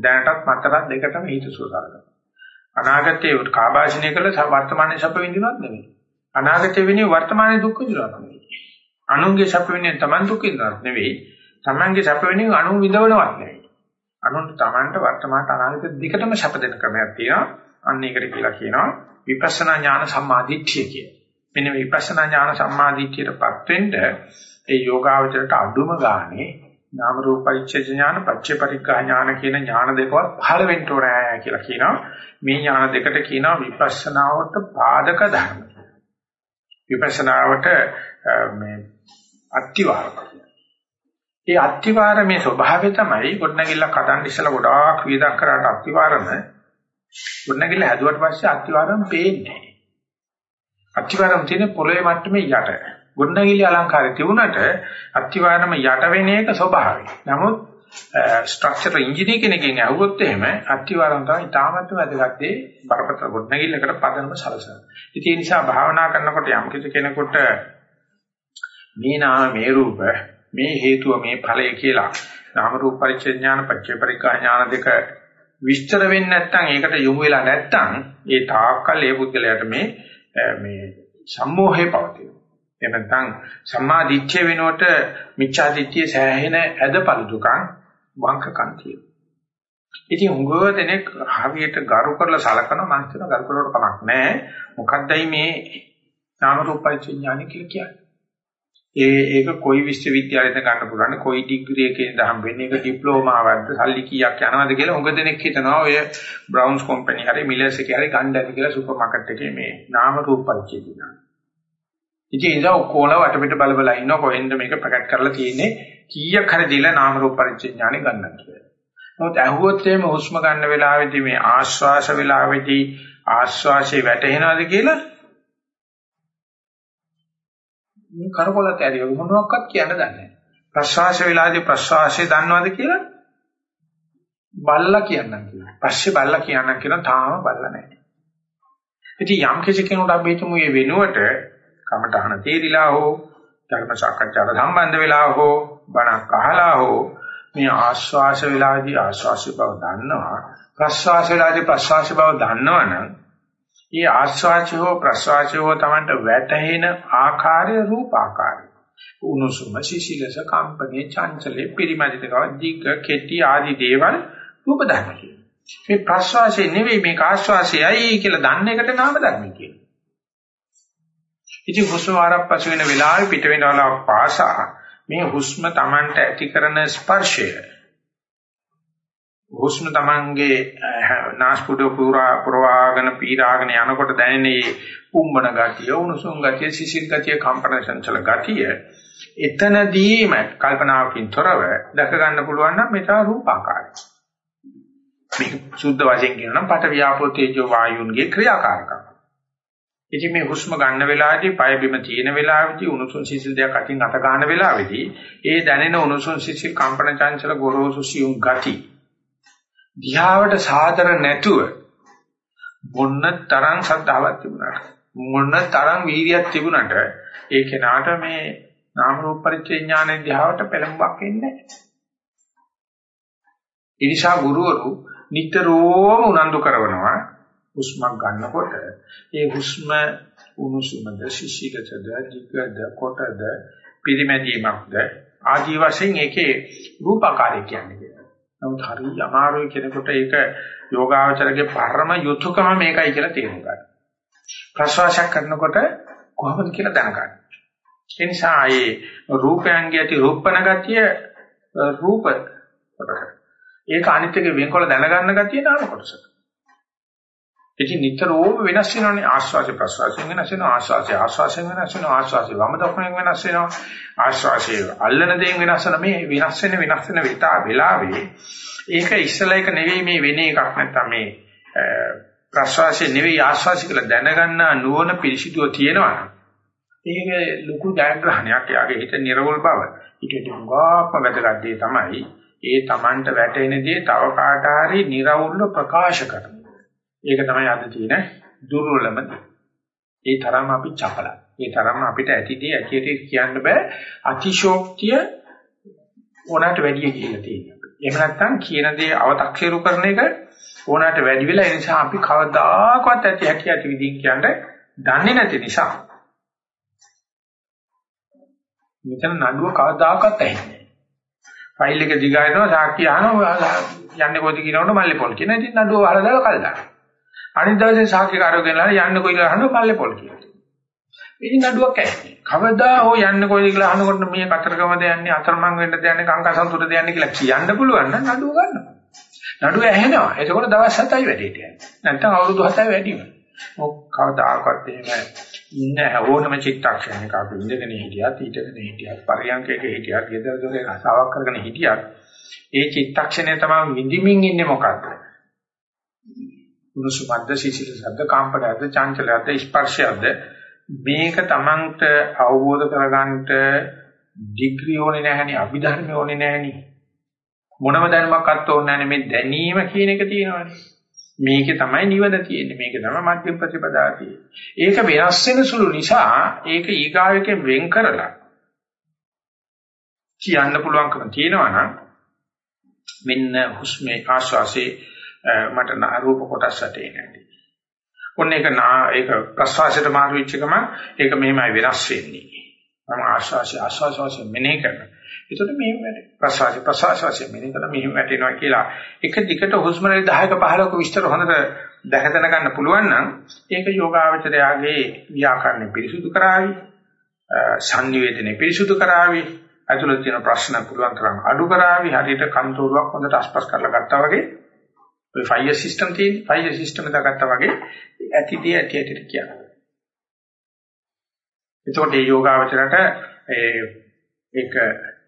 දැනටත් මතරත් දෙකටම හිතසුව සලසන. අනාගතයේ කාබාෂණය කළ වර්තමානයේ සැප විඳිනවත් නෙමෙයි. අනාගත වෙන්නේ වර්තමානයේ දුක් විඳිනවා නෙවෙයි. අනුන්ගේ සැප වෙන්නේ Taman දුක් විඳිනවත් නෙවෙයි. Tamanගේ සැප වෙන්නේ අනුන් විඳවනවත් නෙවෙයි. අනුන්ට Tamanට වර්තමාන අනාගත දෙකටම සැප දෙන ක්‍රමයක් තියෙනවා. අන්න ඒකට කියලා කියනවා විපස්සනා ඥාන සම්මාදිට්ඨිය කියලා. මෙන්න විපස්සනා ඥාන සම්මාදිට්ඨියටපත් වෙන්න ඒ යෝගාවචරයට අඩුම ගානේ නාම රූප පරිච්ඡේද ඥාන පච්චේ පරිග්‍රහ ඥාන කියන ඥාන දෙකවත් පහළ වෙන්න ඕනේ කියලා කියනවා. මේ ඥාන දෙකට කියනවා විපස්සනාවට පාදක ධර්ම. විපස්සනාවට මේ අත්තිවාරක ඒ අත්තිවාරමේ ස්වභාවය තමයි ගොඩනැගිල්ල කඩන් ඉස්සලා ගොඩාක් වේදක් කරාට අත්තිවාරම ගොඩනැගිල්ල හැදුවට පස්සේ අත්තිවාරම පේන්නේ අත්තිවාරම තියෙන පොළවේ මට්ටමේ යට. ගොඩනැගිලි අලංකාරය තිබුණට අත්තිවාරම යට වෙන එක ස්වභාවයි. නමුත් ස්ට්‍රක්චර් ඉංජිනේර කෙනකින් අහුවොත් එහෙම අත්‍යවරම් තමයි තාමත් වැදගත් ඒ බරපතල ගොඩනැගිල්ලකට පදනම සලසන. ඉතින් ඒ නිසා භාවනා කරනකොට යම් කිසි කෙනෙකුට මේ නාම මේ රූප මේ හේතුව මේ ඵලය කියලා නාම රූප පරිච්ඡේඥාන පච්චේ පරිකා ඥාන දෙක විස්තර වෙන්නේ නැත්නම් ඒකට යොමු වෙලා නැත්නම් ඒ තාක්කල් ඒ පුද්ගලයාට මේ මේ සම්මෝහය පවතිනවා. එහෙම නැත්නම් සම්මා දිට්ඨිය වෙනුවට මිච්ඡා දිට්ඨිය සෑහෙන ඇදපළුදුකම් වංකකම් තියෙනවා. ඉතින් උගව දෙනෙක් හරියට ගරු කරලා සලකන මම කියන ගරු කරවට කමක් නැහැ. මොකක්දයි මේ නාම රූප පරිච්ඡේඥානි කියලා කියන්නේ. ඒ ඒක කොයි විශ්වවිද්‍යාලයක ගන්න පුළුවන් කොයි ඩිග්‍රී එකකින්ද හම් වෙන්නේ ඒක ඩිප්ලෝමාවක්ද සල්ලි කීයක් යනවද කියලා උඟ දෙනෙක් හිතනවා ඔය බ්‍රවුන්ස් කම්පැනි හරි මිලර්ස් එකේ හරි ගන්න ඇති කියලා සුපර් මාකට් එකේ මේ නාම රූප පරිච්ඡේදය. ඉතින් ඒ නිසා ඔක්කොම වටපිට බල බල ඉන්නවා කොහෙන්ද මේක ප්‍රකට් කරලා තියෙන්නේ කීයක් හරි දීලා නාම රූප පරිච්ඡේඥානෙ ගන්න කියලා. නමුත් අහුවොත් එහෙම හුස්ම ගන්න වෙලාවේදී මේ ආශ්වාස වෙලාවේදී ආශ්වාසය වැටෙනවද කියලා මේ කරකොලත් ඇරිය මොනවක්වත් කියන්න දන්නේ නැහැ. ප්‍රශ්වාස වෙලාවේදී ප්‍රශ්වාසය දන්නවද කියලා බල්ලා කියන්නම් කියලා. පස්සේ බල්ලා කියන්නම් කියලා තාම බල්ලා නැහැ. ඉතින් යම් කිසි කෙනෙකුට අපි හිතමු මේ වෙනුවට කමටහන තේරිලා හෝ ධර්ම සාකච්ඡාවට සම්බන්ධ වෙලා හෝ බණක් අහලා හෝ මේ ආශ්වාස වෙලාවේදී ආශ්වාස බව දන්නවා ප්‍රශ්වාස වෙලාවේදී ප්‍රශ්වාස බව දන්නවනම් මේ ආශ්වාසය හෝ ප්‍රශ්වාසය හෝ Tamanට වැටහෙන ආකාරය රූප ආකාරය. උණුසුම සිසිලස කම්පනයේ චංචලයේ පරිමදිතකව දිග කෙටි ආදී දේවල් රූප ධර්ම කියනවා මේ ප්‍රශ්වාසය නෙවෙයි මේක ආශ්වාසයයි කියලා දන්න එකට නාම ධර්ම කියනවා ඉතින් හුස්ම ආරම්භ වෙන වෙලාවේ පිට වෙනවා පාසා මේ හුස්ම Tamanට ඇති කරන ස්පර්ශය හුස්ම Tamanගේ නාස්පුඩ පුරා ප්‍රවාහගෙන පීරාගෙන යනකොට දැනෙන කුම්බන ගතිය උණුසුම් ගතිය සිසිල් ගතිය කම්පන චංචල ගතිය එතනදීම කල්පනාවකින් තොරව දැක ගන්න පුළුවන් නම් මේක රූපාකාරයි. මේක සුද්ධ වශයෙන් කියනවා නම් පට ව්‍යාපෝ තේජෝ වායුන්ගේ ක්‍රියාකාරකම්. ඉතින් මේ හුස්ම ගන්න වෙලාවේදී පය බිම තියෙන වෙලාවේදී උණුසුම් සිසිල් දෙයක් අතින් අත ගන්න වෙලාවේදී ඒ දැනෙන උණුසුම් සිසිල් කම්පන චංචල ගොරෝසු සියුම් ගති දිහාවට සාදර නැතුව මොන්න තරම් ශ්‍රද්ධාවක් තිබුණාට මොන්න තරම් වීර්යයක් තිබුණාට ඒ කෙනාට මේ නාම රූප පරිච්ඡේ ඥානෙ දිහාවට පෙළඹක් එන්නේ නැහැ. ඉනිසා ගුරුවරු නිතරම උනන්දු කරනවා හුස්මක් ගන්නකොට ඒ හුස්ම උණුසුමද ශිශිරතද දිගද කොටද පිරිමැදීමක්ද ආදී වශයෙන් ඒකේ රූපාකාරය කියන්නේ කියලා. නමුත් හරි අමාරුයි කෙනෙකුට ඒක යෝගාවචරගේ පරම යුතුයකම මේකයි කියලා තේරුම් ගන්න. ප්‍රසවාසයක් කරනකොට කොහොමද කියලා දැනගන්න. ඒ නිසා ඒ රූපයන්ගේ ඇති රූපණ ගතිය රූප කොටස. ඒක අනිත් එක වෙන්කොල දැනගන්න ගතිය නාම කොටසක්. ඉතින් නිතරම වෙනස් වෙනවනේ ආශ්වාස ප්‍රශ්වාසයෙන් වෙනස් වෙනවා ආශ්වාසය ආශ්වාසයෙන් වෙනස් වෙනවා ආශ්වාසය වම දකුණෙන් වෙනස් වෙනවා ආශ්වාසය අල්ලන දේෙන් වෙනස් වෙන මේ වෙනස් වෙන වෙනස් වෙන විතා වෙලාවේ ඒක ඉස්සලා එක නෙවෙයි මේ වෙන එකක් නැත්තම් මේ ප්‍රශ්වාසය නෙවෙයි ආශ්වාසය කියලා දැනගන්න නුවණ පිළිසිදුව තියෙනවා ඒක ලොකු ජයග්‍රහණයක්. යාගේ හිත නිර්වෝල් බව. ඊට උගාක්ම වැදගත් දේ තමයි ඒ Tamanට වැටෙන දේ තව කාට හරි නිර්වෝල්ව ප්‍රකාශ කරන ඒක තමයි අද තියෙන දුර්වලම ඒ තරම් අපි චපලයි. ඒ තරම් අපිට ඇතිදී ඇතියට කියන්න බෑ අතිශෝක්තිය ඕනකට වැඩි කියලා තියෙනවා. එහෙම නැත්නම් කියන දේ අව탁සිරු කරන එක ඕනකට වැඩි වෙලා ඒ නිසා අපි කවදාකවත් ඇති හැටි ඇති විදිහින් කියන්නේ දන්නේ නැති නිසා. මෙතන නඩුව කවදාකවත් ඇහෙන්නේ නැහැ. ෆයිල් එක දිගාරිනවා සාක්ෂි අහනවා යන්නේ කොයිද කියනකොට මල්ලේ පොල් කියන. ඉතින් නඩුව වහලා දාලා කල් දානවා. අනිත් දවසේ සාක්ෂිකාරයෝ ගෙනලා යන්න කොයි කියලා අහනවා පල්ලේ පොල් කියලා. ඉතින් නඩුවක් ඇයි. කවදා හෝ යන්න කොයි කියලා අහනකොට මේ කතරගමද යන්නේ අතරමං වෙන්නද යන්නේ කංකසන්තුරද යන්නේ කියලා කියන්න පුළුවන් නම් නඩුව ගන්නවා. නඩුව ඇහෙනවා. එතකොට දවස් 7යි වැඩේට යන්නේ. නැත්නම් අවුරුදු 7යි වැඩි වෙනවා. මොක කවදාකවත් එහෙම ඉන්න ඕනම චිත්තක්ෂණයක අපි ඉඳගෙන හිටියත් ඊටගෙන හිටියත් පරියන්කයක හිටියත් ගෙදර දොරේ රසාවක් කරගෙන හිටියත් ඒ චිත්තක්ෂණය තමයි විඳින්මින් ඉන්නේ මොකද්ද? උණුසුමක්ද සිසිලසක්ද කාම්පනයක්ද චංචලයක්ද ස්පර්ශයක්ද මේක තමන්ට අවබෝධ කරගන්නට ඩිග්‍රී ඕනේ නැහෙනි අභිධර්ම ඕනේ නැහෙනි. මොනම ධර්මයක්වත් ඕනේ නැහැ මේ දැනීම කියන එක තියෙනවානේ. මේකේ තමයි නිවන තියෙන්නේ. මේක තමයි මධ්‍ය ප්‍රතිපදා තියෙන්නේ. ඒක වෙනස් වෙන සුළු නිසා ඒක ඊගාවකෙන් වෙන් කරලා කියන්න පුළුවන්කම තියෙනවා නම් මෙන්න හුස්මේ ආශ්වාසයේ මට නාරූප කොටස් ඇතේ නැති. ඔන්න ඒක නා ඒක ප්‍රස්වාසයට මාරු වෙච්ච එකම ඒක මෙහෙමයි වෙනස් වෙන්නේ. මම ආශ්වාසය ආශ්වාසය මෙනෙහි කරනවා. ඒතකොට මෙහෙම වැඩේ. ප්‍රශ්වාසය ප්‍රශ්වාසය මෙනෙහි කරලා මෙහෙම වැටෙනවා කියලා. එක දිගට හුස්ම රැලි 10ක 15ක විස්තර හොඳට දැකගෙන ගන්න පුළුවන් නම් ඒක යෝගාවචරයාගේ ව්‍යාකරණ පිරිසුදු කරાવી, සංනිවේදනය පිරිසුදු කරાવી, අතුලත් තියෙන ප්‍රශ්න පුළුවන් තරම් අඩු කරાવી, හරියට කන්තෝරුවක් හොඳට අස්පස් කරලා ගත්තා වගේ ඔය ෆයර් සිස්ටම් තියෙන ෆයර් සිස්ටම් එක ගත්තා වගේ ඇතිදී ඇති ඇටිට කියනවා. එතකොට මේ යෝගාවචරයට ඒක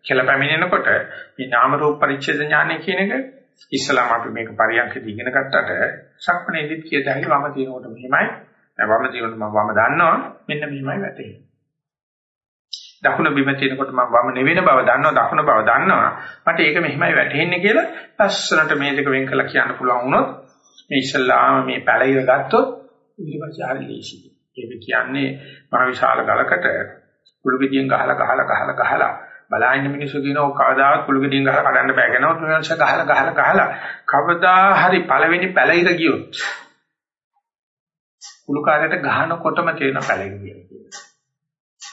කියලා පැමිණෙනකොට මේ නාම රූප පරිච්ඡේද ඥානය කියන එක ඉස්සලාම අපි මේක පරියන්කදී ඉගෙන ගත්තට සක්මණේදිත් කියද හැකි වම තියෙනකොට මෙහිමයි. වම තියෙනකොට මම වම දන්නවා. මෙන්න මෙහිමයි වැටෙන්නේ දකුණ බිම තියෙනකොට මම වම නෙවෙන බව දන්නවා දකුණ බව දන්නවා මට ඒක මෙහිමයි වැටෙන්නේ කියලා ලස්සනට මේ දෙක වෙන් කරලා කියන්න පුළුවන් වුණොත් මේ ඉස්සලාම මේ පැලිර ගත්තොත් ඊට පස්සේ හරි ලේසියි ඒක කියන්නේ මහ විශාල ගලකට කුළු ගෙඩියෙන් ගහලා ගහලා ගහලා ගහලා බලහින්න මිනිස්සු කියනවා කවදාවත් කුළු ගෙඩියෙන් ගහලා කඩන්න බෑ කියනවා තුනංශ ගහලා ගහලා ගහලා කවදා හරි පළවෙනි පැලිර ගියොත් කුළු කාර්යයට ගහනකොටම තේරෙන පැලිර කියලා.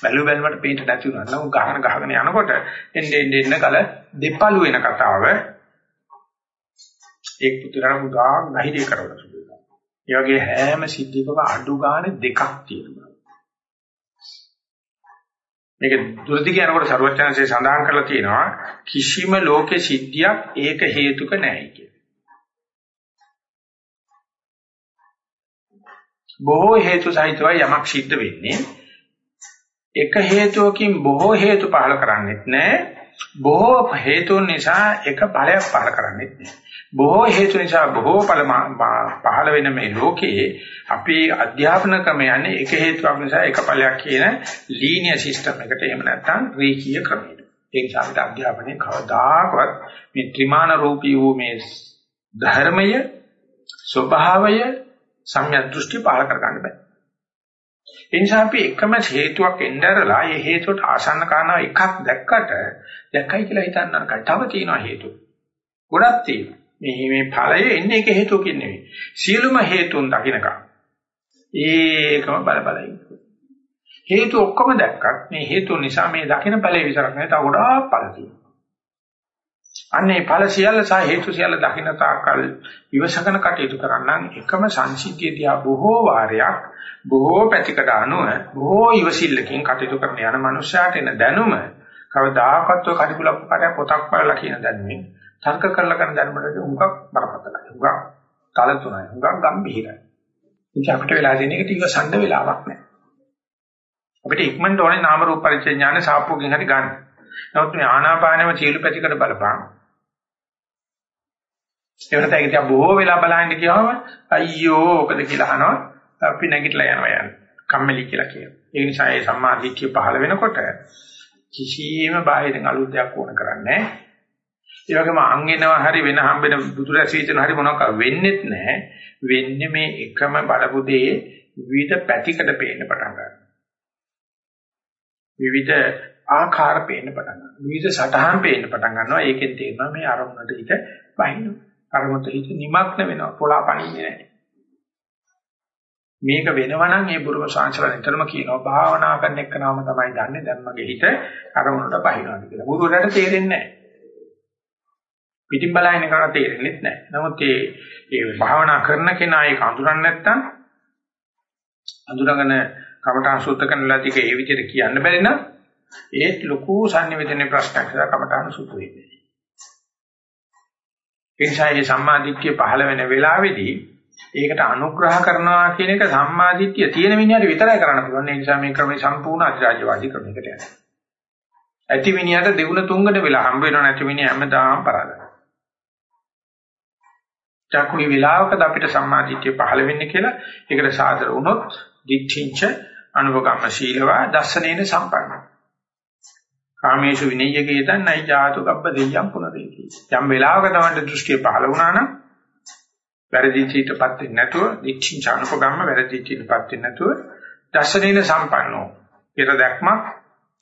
බැලු බැලමට පේන්න නැති වුණා. නම් ගහන ගහගෙන යනකොට එන්න එන්න එන්න කල දෙපළු වෙන කතාව එක් පුතරණ මුදා නැහිදී කරවලා සුදුයි. ඒ වගේ හැම සිද්ධියකම අඩු ගානේ දෙකක් තියෙනවා. මේක දුරදි කියනකොට ਸਰවඥාන්සේ සඳහන් කරලා තියෙනවා කිසිම ලෝකේ සිද්ධියක් ඒක හේතුක නැහැ කියලා. බොහෝ හේතු සහිතව යමක් සිද්ධ වෙන්නේ එක හේතුවකින් බොහෝ හේතු පහල කරන්නේත් නැහැ. බොහෝ හේතුන් නිසා එක ඵලයක් පහල කරන්නේත් නැහැ. බොහෝ හේතු නිසා බොහෝ ඵල පහළ වෙන මේ ලෝකයේ අපේ අධ්‍යාපන ක්‍රම යන්නේ එක හේතුවක් නිසා එක ඵලයක් කියන ලීනියර් සිස්ටම් එකට එහෙම නැත්නම් රේඛීය ක්‍රමයකට. ඒ නිසා අපිට අධ්‍යාපනයේ කවදාකවත් මේ ත්‍රිමාන රූපී වූ මේ ධර්මය ස්වභාවය සම්‍යක් දෘෂ්ටි පහල කරගන්න බෑ. ඒ නිසා අපි එකම හේතුවක් එnderලා ඒ හේතුවට ආසන්න කාරණා එකක් දැක්කට දැක්කයි කියලා හිතන්න නරකයි. තව තියෙනවා හේතු. ගොඩක් තියෙනවා. මේ මේ ඵලය එන්නේ එක හේතුවකින් නෙවෙයි. සියලුම හේතුන් දකින්නකම් ඒකම බල බල හේතු ඔක්කොම දැක්කත් මේ හේතු නිසා මේ දකින්න ඵලයේ විතරක් නෙවෙයි තව ගොඩාක් ඵල තියෙනවා. අන්නේ ඵල සියල්ල සහ හේතු සියල්ල දකින්න තාකල් විවසකන කටයුතු කරන්නම් එකම සංසිද්ධිය දිහා බොහෝ වාරයක් බොහෝ පැතිකඩ අනුව බොහෝ ඉවසිල්ලකින් කටයුතු කරන යන මනුෂ්‍යයාට එන දැනුම කවදාකවත් ඔය කටිකුලක් පාඩයක් පොතක් බලලා කියන දැනුමින් තර්ක කරලා කරන දැනුමට උඟක් බරපතලයි. උඟක් තල තුනයි. උඟක් ගම්භීරයි. ඒක අපිට වෙලා දෙන එකට ඉවසන්න වෙලාවක් නැහැ. අපිට ඉක්මනට ඕනේ නාම රූප පරිච්ඡේ ඥාන සාප්පුවකින් හරි ගන්න. නමුත් මේ ආනාපානෙම සියලු පැතිකඩ බලපං. ඒකට ඒක තියා බොහෝ වෙලා බලහින්න කියවම අයියෝ ඔකද කියලා අහනවා. අපි නැගිටලා යනවා යන්නේ. කම්මැලි කියලා කියනවා. ඒ නිසා මේ සම්මා දිට්ඨිය පහළ වෙනකොට කිසියම් බාහිරින් අලුත් දෙයක් ඕන කරන්නේ නැහැ. ඒ වගේම අංගෙනවා හරි වෙන හම්බෙන බුදුරැසීතන හරි මොනවක් වෙන්නේත් නැහැ. වෙන්නේ මේ එකම බලපු දේ විවිධ පැතිකඩ පේන්න පටන් ගන්නවා. විවිධ ආකාර පේන්න පටන් ගන්නවා. විවිධ සටහන් පේන්න පටන් ගන්නවා. ඒකෙන් තේරෙනවා මේ අරමුණට හිත බහිනවා. අරමුණට හිත නිමග්න වෙනවා. පොළා පණින්නේ නැහැ. මේක වෙනවා නම් ඒ බුරුම සංසාර නිතරම කියනවා භාවනා කරන එක නම තමයි දන්නේ දැන් මගේ හිත අරමුණට බහිනවා කියලා. බුරුවරට තේරෙන්නේ නැහැ. පිටින් බලන එකට තේරෙන්නේ නැහැ. නමුත් මේ මේ භාවනා කරන කෙනා ඒක අඳුරන්නේ නැත්නම් අඳුරගෙන කමඨාන් සුද්ධ කරන ලදික ඒ විදිහට කියන්න බැරි නම් ඒත් ලොකු sannivedana ප්‍රශ්නයක් කියලා කමඨාන් සුද්ධ වෙන්නේ. ඒ නිසා මේ සම්මාදිට්ඨිය පහළ වෙන වෙලාවේදී ඒකට අනුග්‍රහ කරනවා කියන එක සම්මාදිට්ඨිය තියෙන මිනිහට විතරයි කරන්න පුළුවන්. ඒ නිසා මේ ක්‍රමය සම්පූර්ණ අධිරාජ්‍යවාදී ක්‍රමයකට යනවා. ඇති මිනිහට දෙගුණ තුන්ගණ වෙලා හම්බ වෙනව නැති මිනිහ හැමදාම පරාදයි. චක්කුනි වෙලාවකද අපිට සම්මාදිට්ඨිය පහළ වෙන්නේ කියලා ඒකට සාදර වුණොත් දිට්ඨිංච අනුභවගම ශීලවා දස්සනේන සම්පන්න. කාමේශු විනය්‍යකේ තන්නයි ජාතු කබ්බ දෙයම් පුනරේති. යම් වෙලාවක තමයි දෘෂ්ටිය පහළ වුණා නම් වැරදි චීතපත් වෙන්නේ නැතුව දිට්ඨිංච අනුභවගම වැරදි චීතපත් වෙන්නේ නැතුව දස්සනේන සම්පන්නෝ. ඊට දැක්මක්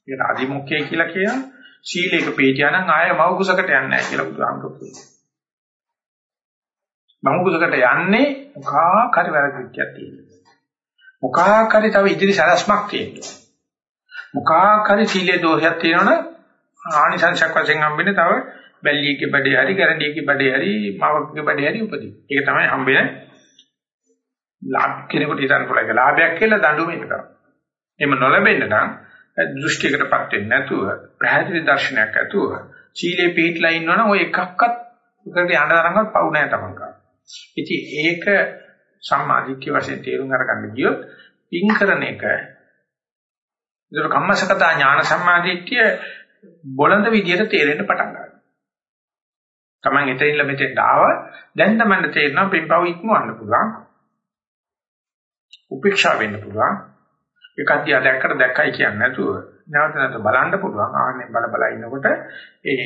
ඊට අදිමුඛය කියලා කියන ශීලයක පිටියා නම් ආය මව කුසකට යන්නේ නැහැ කියලා බුදුහාමුදුරුවෝ කියනවා. බමුකුසකට යන්නේ මොකක් හරි වැරදික් තියෙනවා. මොකක් හරි තව ඉදිරි සලස්මක් තියෙනවා. මොකක් හරි සීලේ දෝෂයක් තියෙනවනේ ආනිසංසයක් වශයෙන් හම්බෙන්නේ තව බැල්ලියගේ බඩේ හරි ගැරන්ඩියගේ බඩේ හරි මාවකගේ බඩේ හරි උපදී. ඒක තමයි හම්බෙන්නේ ලාභ කෙනෙකුට හිතන්න පුළුවන් ඒක ලාභයක් කියලා දඬුවම එක තමයි. එහෙම නොලැබෙන්න නම් දෘෂ්ටියකටපත් වෙන්නේ නැතුව පැහැදිලි දර්ශනයක් ඇතුව සීලේ පිටලා ඉන්නවනම් ඔය එකක්වත් උකට යන තරම්වත් පවු නැහැ තමන් ගන්න. ඉතින් ඒක සම්මාදිට්ඨිය වශයෙන් තේරුම් අරගන්න ගියොත් පින් කරන එක ඒතර කම්මසකතා ඥාන සම්මාදිට්ඨිය බොළඳ විදියට තේරෙන්න පටන් ගන්නවා. Taman එතනින්ල මෙතෙන්ට ආව දැන් තමයි තේරෙනවා පින්පව් ඉක්මවන්න පුළුවන්. උපේක්ෂා වෙන්න පුළුවන්. එකක් දිහා දැක්කට දැක්කයි කියන්නේ නැතුව නැවත නැවත බලන්න පුළුවන්. ආන්නේ බල බල ඉන්නකොට ඒ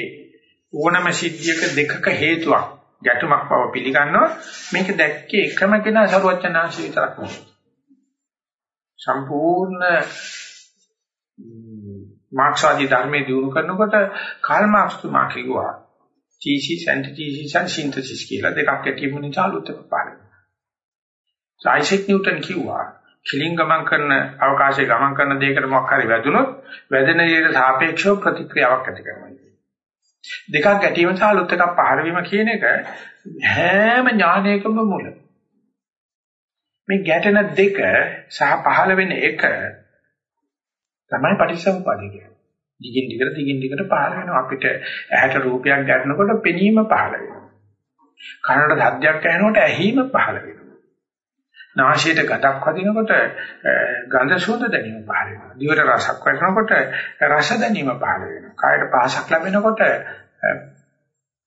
ඕනම සිද්ධියක දෙකක හේතුවක් ගැටුමක් බව පිළිගන්නවා. මේක දැක්කේ එකම කෙනා සරුවචනාංශ විතරක් නෙවෙයි. සම්පූර්ණ මාක්ස්වාදී ධර්මයේ දියුණු කරනකොට කාල් මාක්ස් තුමා කිව්වා thesis antithesis and synthesis කියලා දෙකක් ඇතිවෙන නිසා අලුත් එකක් පාරේ. සයිසෙක් නිව්ටන් කිව්වා කිලින් ගමන් කරන අවකාශයේ ගමන් කරන දෙයකට මොකක් හරි වැදුනොත් වැදෙන දෙයට සාපේක්ෂව ප්‍රතික්‍රියාවක් ඇති කරනවා. දෙකක් ගැටීම සහ අලුත් එකක් පහළ වීම කියන එක හැම ඥානයකම මුල. මේ ගැටෙන දෙක සහ පහළ වෙන එක තමයි පටිච්චසමුප්පාදේ කියන්නේ. දිගින් දිගට දිගින් දිගට පහළ වෙනවා අපිට ඇහැට රූපයක් ගැටෙනකොට පෙනීම පහළ වෙනවා. කනට ශබ්දයක් ඇහෙනකොට ඇහිම පහළ වෙනවා. නාසයට ගඳක් වදිනකොට ගඳ සුවඳ දැනීම පහළ වෙනවා. දිවට රසක් වැටෙනකොට රස දැනීම පහළ වෙනවා. කායට පහසක් ලැබෙනකොට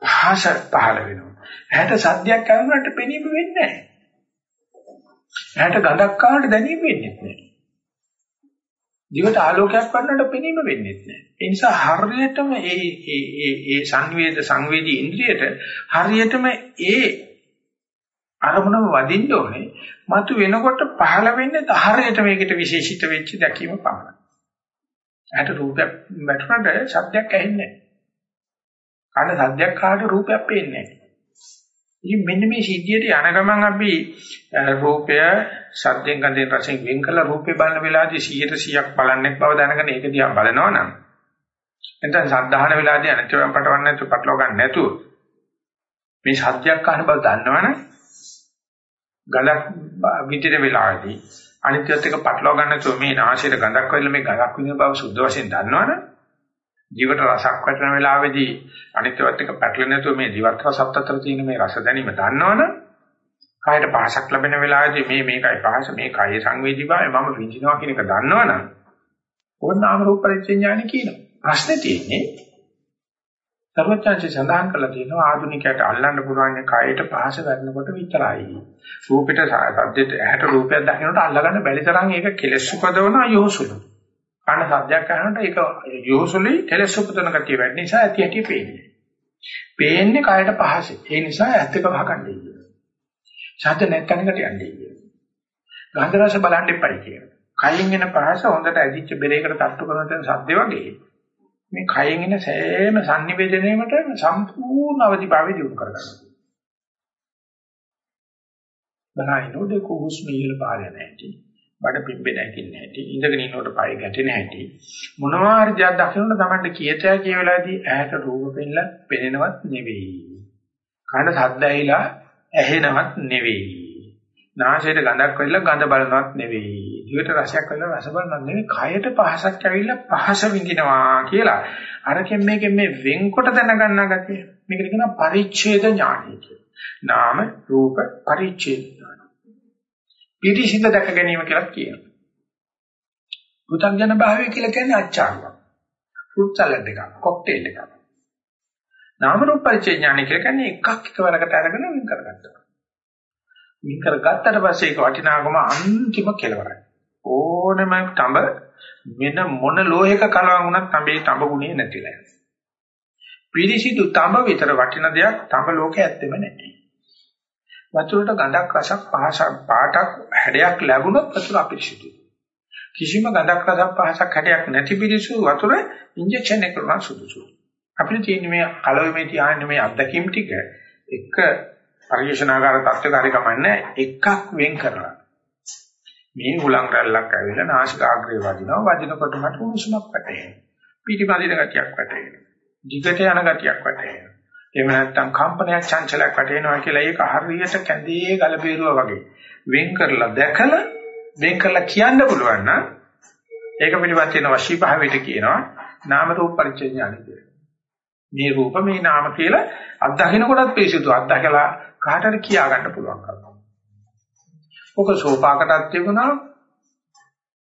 පහස පහළ වෙනවා. ඇහැට සද්දයක් ඇහුනට පෙනීම වෙන්නේ නැහැ. ඇහැට ගඳක් ආවට දැනීම වෙන්නේ නැහැ. දිවට ආලෝකයක් වන්නට පෙනීම වෙන්නේ නැහැ. ඒ නිසා හරියටම ඒ ඒ ඒ ඒ සංවේද සංවේදී ඉන්ද්‍රියට හරියටම ඒ අරමුණම වදින්න ඕනේ. මතු වෙනකොට පහළ වෙන්නේ හරියට මේකට විශේෂිත වෙච්ච දැකීම පමණයි. ඇට රූපයක් වැටුණාට ශබ්දයක් ඇහෙන්නේ නැහැ. කන සද්දයක් ආවට රූපයක් පේන්නේ නැහැ. ඉතින් මෙන්න මේ සිද්ධියට යන ගමන් අපි රූපය සද්දෙන් ගඳෙන් රසෙන් වෙන් කළ රූපේ බලන වෙලාවදී 100%ක් බලන්නේ බව දැනගෙන ඒක දිහා බලනවා නම් එතන සද්ධාහන වෙලාවදී අනිත්‍යව පටවන්න නැතුව පටලව ගන්න නැතුව මේ සත්‍යයක් අහන බව දන්නවනේ ගඳක් විදින වෙලාවදී අනිත්‍යත් එක්ක පටලව ගන්න නැතුව මේ නාසයට ගඳක් වෙලා මේ ගඳක් විඳින බව සුද්ධ වශයෙන් දන්නවනේ ජීවිත රසක් වටන වෙලාවේදී අනිත්‍යවත් එක්ක පැටලෙන්නේ නැතුව මේ ජීවත් රසත් අතර තියෙන මේ රස දැනීම දන්නවනේ කායට පහසක් ලැබෙන වෙලාවේදී මේ මේකයි පහස මේ කය සංවේදීභාවය මම විඳිනවා කියන එක දන්නවනම් ඕන නාම රූප පරිච්ඡේඥානෙ කියනවා. ප්‍රශ්නේ තියෙන්නේ සර්වඥාන්සේ සඳහන් කළා තියෙනවා ආධුනිකයට අල්ලන්න පුළුවන් කයට පහස ගන්නකොට විතරයි. රූපෙට සද්දෙට ඇහැට රූපයක් දකින්නට අල්ලගන්න බැරි තරම් ඒක කෙලෙස් උපදවන යොහුසුලු. කන සද්දයක් අහනකොට ඒක යොහුසුලි කෙලෙස් උපදවන කතිය වැඩි නිසා ඇති ඇති පේන්නේ. පේන්නේ කයට පහසෙ. ඒ නිසා ඇත්තක වහකණ්ඩේ. ශබ්ද නැත්කනකට යන්නේ කියනවා. ගන්ධ රස බලන්න එපයි කියනවා. කයින් එන පහස හොඳට ඇදිච්ච බෙරේකට තට්ටු කරන තැන සද්ද වගේ මේ කයින් එන සෑම sannivedanayeකට සම්පූර්ණ අවදිභාවය දිනු කරගන්නවා. බලහිනෝද කුහුස්ම ඉහළ පාරේ නැති. බඩ පිම්බෙ නැකින් නැති. ඉඳගෙන ඉන්නකොට පය ගැටෙන හැටි. මොනවා හරි දෙයක් දකින්නට තමයි කියතය කිය වෙලාවේදී ඇහැට රූප පෙන්නලා පෙනෙනවත් නෙවෙයි. කන සද්ද ඇහිලා ඇහෙනවත් නෙවෙයි. නාසයට ගඳක් වෙලා ගඳ බලනවත් නෙවෙයි. දිවට රසයක් වෙලා රස බලනවත් නෙවෙයි. කයට පහසක් ඇවිල්ලා පහස විඳිනවා කියලා. අරකින් මේකෙන් මේ වෙන්කොට දැනගන්නා ගතිය. මේකට කියනවා පරිච්ඡේද ඥානය කියලා. නාම රූප පරිච්ඡේද ඥානය. පිරිසිඳ දැක ගැනීම කියලා කියනවා. පුතග්ජන භාවය කියලා කියන්නේ අච්චාරුවක්. ෆෘට් සලාඩ් එකක්, කොක්ටේල් එකක්. නාම රූප පරිච්ඡේ ඥානය කියලා කියන්නේ එකක් එකවරකට අරගෙන වින් කරගන්නවා. වින් කරගත්තට පස්සේ ඒක වටිනාකම අන්තිම කෙලවරයි. ඕනෙම තඹ වෙන මොන ලෝහයක කලවම් වුණත් තඹේ තඹ ගුණේ නැතිලා යනවා. පිරිසිදු තඹ විතර වටින දෙයක් තඹ ලෝකේ ඇත්තෙම නැහැ. වතුරට ගඳක් රසක් පහසක් පාටක් හැඩයක් ලැබුණොත් වතුර අපිරිසිදුයි. කිසිම ගඳක් රසක් පහසක් හැඩයක් නැති පිරිසු වතුර ඉන්ජෙක්ෂන් එක කරන සුදුසුයි. අපිට තියෙන මේ කලවෙමේ තියාගෙන මේ අත්දැකීම් ටික එක පරිශනාකාර තත්ත්වකාරී කමන්නේ එකක් වෙන් කරලා. මේ හුලං රැල්ලක් ඇවිල්ලා නාසිකාග්‍රේ වදිනවා වදිනකොට මට උණුසුමක් වැටෙනවා. පිටිපදින ගතියක් වැටෙනවා. දිගට යන ගතියක් වැටෙනවා. එහෙම නැත්නම් කම්පනයක් චංචලයක් වැටෙනවා කියලා ඒක හරියට කැඳේ ගල බේරුවා වගේ වෙන් කරලා දැකලා වෙන් කරලා කියන්න පුළුවන් නම් ඒක පිළිබඳ වෙන වශී භාවයට කියනවා නාම රූප පරිච්ඡේද ඥානය කියලා. මේ රූප මේ නාම කියලා අත්දකින්න කොටත් පිළිසුදු අත්දකලා කාටද කියා ගන්න පුළුවන් කරනවා. ඔක සෝපාකටත් තිබුණා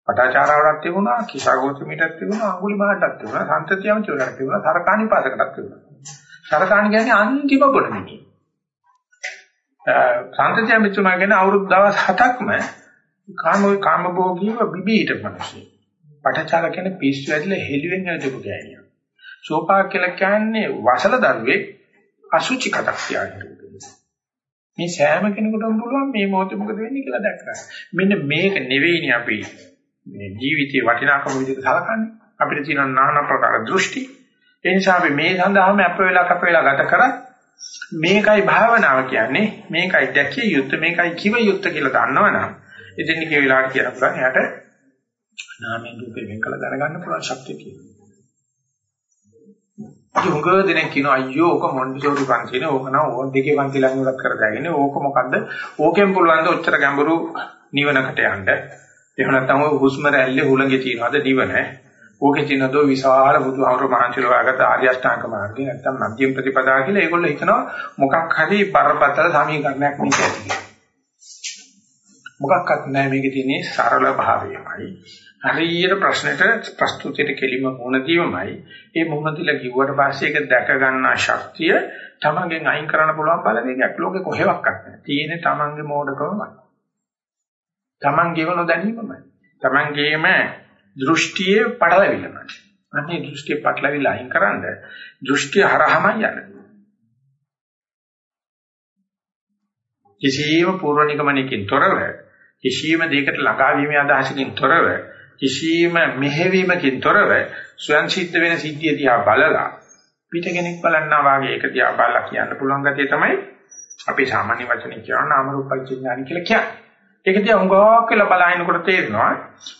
පටාචාරාවටත් තිබුණා කිසాగෝතමීටත් තිබුණා අඟුලිමාලටත් තිබුණා සම්තතියම චෝරටත් තිබුණා සරකාණි පාසකටත් තිබුණා. සරකාණි කියන්නේ අන්තිම ගොඩනැගිලි. සම්තතියම මිතුමා කියන්නේ අවුරුදු දවස් 7ක්ම කාම කාමභෝගීව බිබීට මිනිස්සු. පටාචාර කියන්නේ පිස්සු ඇදලා හෙළුවෙන් ඇදපු ගෑණියක්. සෝපාක කියලා කියන්නේ වසල දරුවේ අසුචි කටක් තියාගෙන මේ සෑම කෙනෙකුටම පුළුවන් මේ මොහොතේ මොකද වෙන්නේ කියලා දැක්කා. මෙන්න මේක නෙවෙයිනේ අපි මේ ජීවිතේ වටිනාකම විදිහට සලකන්නේ. අපිට තියෙන নানা ප්‍රකාර දෘෂ්ටි. ඒ නිසා අපි මේ සඳහාම අප වෙලා කප වෙලා ගත කරා. මේකයි භාවනාව කියන්නේ. මේකයි දැකිය යුත්තේ මේකයි කිව යුත්තේ කියලා දන්නවනම් එදින් කිය වෙලාවට කියන පුළුවන් එයාට නාමයෙන් රූපයෙන් වෙන් කළ දැනගන්න පුළුවන් ශක්තිය තියෙනවා. යෝග දෙනෙක් කියනවා අයියෝ ඕක මොන්ටිසෝරි පන්තිනේ ඕක නම් ඕක දෙකේ පන්ති ළඟ ඉවත් කරදාගෙන ඕක මොකද්ද? ඕකෙන් පුළුවන් ද ඔච්චර ගැඹුරු නිවනකට යන්න? එහෙම නැත්නම් ඔය හුස්ම රැල්ලේ හුලඟේ තියනවාද? නිවන. ඕකේ තියනද විශාල බුදුහාමර මහන්සිල වාගත ආර්ය අෂ්ටාංග මාර්ගය නැත්නම් මධ්‍යම ප්‍රතිපදා කියලා ඒගොල්ලෝ හිතනවා මොකක් හරි බරපතල සමීකරණයක් මේක ඇති කියලා මොකක්වත් නැහැ මේකේ තියෙන්නේ සරල භාවයමයි හරියට ප්‍රශ්නෙට ප්‍රස්තුතියට කෙලිම මුණ දීමයි ඒ මුණ දීලා කිව්වට පස්සේ ඒක දැක ගන්නා ශක්තිය තමන්ගෙන් අයින් කරන්න පුළුවන් බලවේගයක් ලෝකේ කොහෙවත් නැහැ. තියෙන්නේ තමන්ගේ මෝඩකමයි. තමන්ගේව නොදැනීමමයි. තමන්ගේම දෘෂ්ටියේ පටලවිල්ලමයි. අනේ දෘෂ්ටියේ පටලවිල්ල අයින් කරන්න දෘෂ්ටිය හරහමයි යන්නේ. කිසියම් පූර්ව නිගමනකින් තොරව කිසියම් දෙයකට ළඟා වීමේ අදහසකින් තොරව කිසියම් මෙහෙවීමකින් තොරව ස්වයන් සිද්ධ වෙන සිද්ධිය දිහා බලලා පිට කෙනෙක් බලන්නා වාගේ ඒක දිහා බලලා කියන්න පුළුවන් ගතිය තමයි අපි සාමාන්‍ය වචනේ කියන නාම රූප පරිච්ඡේදය කියලා කියන්නේ. ඒක දිහා උංගාවක් කියලා බලනකොට තේරෙනවා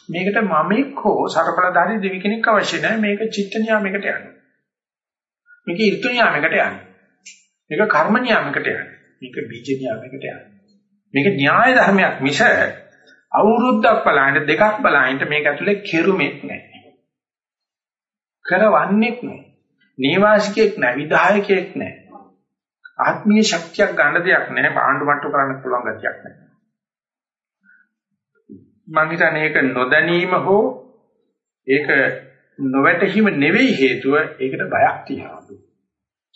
මේකට මමෙක් හෝ සරබලධාරී දෙවි කෙනෙක් අවශ්‍ය නැහැ මේක චිත්ත නියාමයකට යන්න. මේක ඍතු නියාමයකට යන්න. මේක කර්ම නියාමයකට යන්න. මේක බීජ නියාමයකට යන්න. මේක න්‍යාය ධර්මයක් මිස අවුරුද්දක් බලහින්න දෙකක් බලහින්න මේක ඇතුලේ කෙරුමක් නැහැ. කරවන්නේක් නැහැ. නේවාසිකයෙක් නැහැ, විධායකයෙක් නැහැ. ආත්මීය ශක්තියක් ගන්න දෙයක් නැහැ, පාණ්ඩු මට්ටු කරන්න පුළුවන් ගතියක් නැහැ. මම හිතන්නේ ඒක නොදැනීම හෝ ඒක නොවැටහීම නෙවෙයි හේතුව ඒකට බයක් තියෙනවා.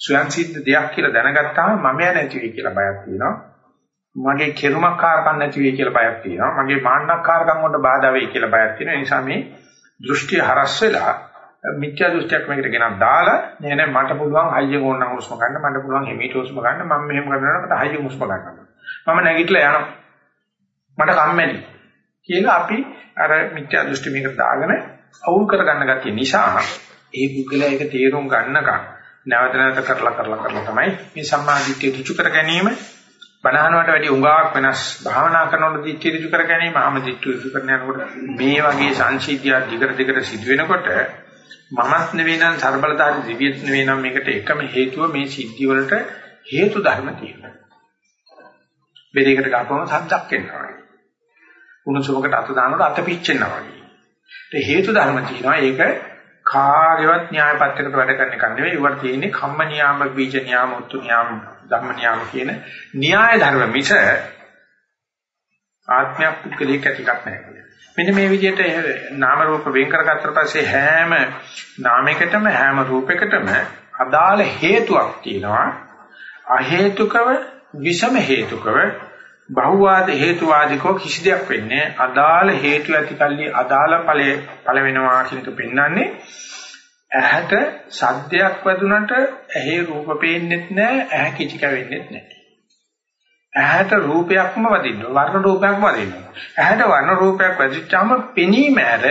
ස්වයන් සිද්ධ දෙයක් කියලා දැනගත්තාම මම නැති වෙයි කියලා බයක් තියෙනවා. මගේ කෙරුමක් කාරකම් නැති වෙයි කියලා බයක් තියෙනවා. මගේ මාන්නක්කාරකම් වලට බාධා වෙයි කියලා බයක් තියෙනවා. ඒ නිසා මේ දෘෂ්ටි හරස් වෙලා මිත්‍යා දෘෂ්ටියක් මේකට ගෙනත් දාලා නෑ නෑ මට පුළුවන් හයියෙන් ඕන නම් හුස්ම ගන්න මට පුළුවන් හිමීට හුස්ම ගන්න මම මෙහෙම කරනවා මට හයියෙන් හුස්ම ගන්න. මම නැගිටලා යනවා. මට කම්මැලි. කියලා අපි අර මිත්‍යා දෘෂ්ටි මේකට දාගෙන අවුල් කරගන්න ගැතිය නිසා ඒ පුද්ගලයා ඒක තේරුම් ගන්නකම් නැවත නැවත කරලා කරලා කරලා තමයි මේ සම්මාදිට්ඨිය ඍචු කර ගැනීම බණහනවට වැඩි උඟාවක් වෙනස් භාවනා කරනකොට දිට්ඨිය ඍචු කර ගැනීම ආම දිට්ඨිය ඍචු කරන යනකොට මේ වගේ සංසිද්ධිය දිගට දිගට සිදු වෙනකොට මමත් නෙවෙයි නම් ਸਰබලදාරි දිව්‍යත් නෙවෙයි නම් මේකට එකම හේතුව මේ සිද්ධි වලට හේතු ධර්ම තියෙනවා. බෙදයකට ගහපුවම සද්දක් එනවා. උණුසුමකට අත දානකොට අත පිච්චෙනවා වගේ. ඒ හේතු ධර්ම තියෙනවා. ඒක කාර්යවත් න්‍යාය පත්‍රයකට වැඩ කරන එක නෙවෙයි. ඒවට තියෙන්නේ කම්ම නියාම, බීජ නියාම, උත්තු නියාම, ධම්ම නියාම කියන න්‍යාය ධර්ම මිස ආත්මයක් පුද්ගලික ඇතිකක් නැහැ. මෙන්න මේ විදිහට නාම රූප වෙන් කරගත්තට පස්සේ හැම නාමයකටම හැම රූපයකටම අදාළ හේතුවක් තියෙනවා. අ හේතුකව විෂම හේතුකව බහුවාද හේතුවාදිකෝ කිසි දෙයක් වෙන්නේ අදාළ හේතු ඇතිකල්ලි අදාළ ඵලයේ ඵල වෙනවා කියන එක පෙන්වන්නේ ඇහැට සද්දයක් වැදුනට ඇහි රූප පේන්නෙත් නැහැ ඇහැ කිචි කැවෙන්නෙත් නැහැ. ඇහැට රූපයක්ම වදින්න වර්ණ රූපයක්ම වදින්න. ඇහැට වර්ණ රූපයක් වැදිච්චාම පෙනීම ඇර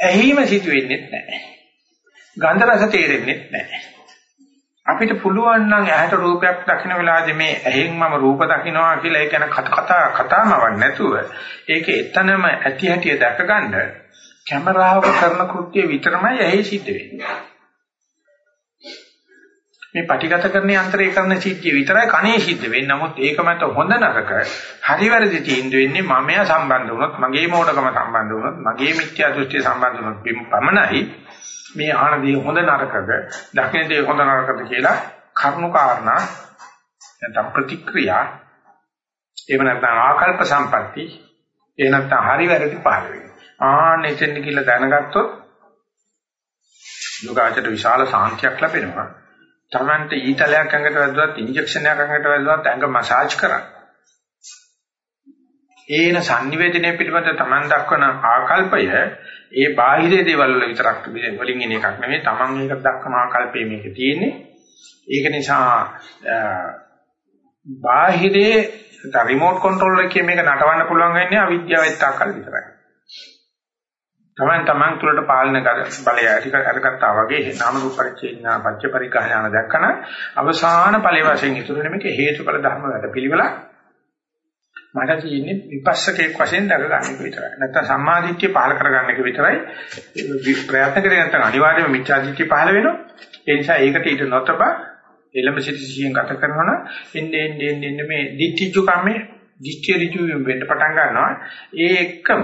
ඇහිම සිදු වෙන්නේ නැහැ. ගන්ධ රස තේරෙන්නේ නැහැ. අපිට පුළුවන් නම් ඇහැට රූපයක් දකින්න වෙලාවදී මේ ඇහෙන් මම රූප දකින්නවා කියලා ඒක ගැන කතා කතාමවක් නැතුව ඒක එතනම ඇති හැටි දැක ගන්න කැමරාවක කරන කෘත්‍ය විතරමයි ඇහි සිද්ධ වෙන්නේ. මේ පටිගත කරන යන්ත්‍රය කරන සිද්ධිය විතරයි කනේ සිද්ධ වෙන්නේ. නමුත් ඒක මත හොඳ නරක හරි වැරදි තීන්දුව වෙන්නේ මමයා සම්බන්ධ වුණොත්, මගේ මෝඩකම සම්බන්ධ වුණොත්, මගේ මිත්‍යා දෘෂ්ටි සම්බන්ධ වුණොත් පමණයි මේ ආනදී හොඳ නරකද, දකින්නේ හොඳ නරකද කියලා කරුණු කාරණා නැත්නම් ප්‍රතික්‍රියා එහෙම නැත්නම් ආකල්ප සම්පatti එහෙ නැත්නම් හරි වැරදි පහළ වෙනවා. ආන්න එතෙන් කියලා දැනගත්තොත් යෝගාචර විශාල සාන්තියක් ලැබෙනවා. Tamante ඊතලයක් ඇඟට වැදුවත් ඉන්ජෙක්ෂන් එකක් ඇඟට වැදුවත් ඇඟ මසාජ් කරන්න. ඒන sannivedanaye පිළිබඳ Taman දක්වන ආකල්පය ඒ බාහිර දේවල් වල විතරක් වලින් එන එකක් නෙමෙයි Taman එක දක්වන ආකල්පය මේක තියෙන්නේ. ඒක නිසා බාහිරේ රිමෝට් කන්ට්‍රෝලර් එකේ මේක නටවන්න පුළුවන් වෙන්නේ අවිද්‍යාවෙත් ආකල් විතරයි. තමන් තමන් තුළට පාලන බලය ඇති කරගත්තා වගේ නාම රූප පරිච්ඡේදනා පච්ච පරිග්‍රහණ දැක්කන අවසාන ඵලයේ වශයෙන් ඉතුරු මේක හේතුඵල ධර්ම වලට පිළිවෙල මට තියෙන්නේ විපස්සකයක් වශයෙන් දක ගන්න එක විතරයි. නැත්තම් සම්මාදිට්ඨිය පහල කරගන්න එක විතරයි. ප්‍රයත්න කරේ නැත්නම් අනිවාර්යයෙන්ම මිච්ඡාදිට්ඨිය පහල වෙනවා. ඒ නිසා ඒකට ඊට නොතබ එළඹ සිටි සිහියෙන් ගත කරනවා නම් එන්නේ එන්නේ එන්නේ මේ දිට්ඨිජු කම්මේ දිට්ඨිය ඍජු වෙන්න පටන් ගන්නවා. ඒ එක්කම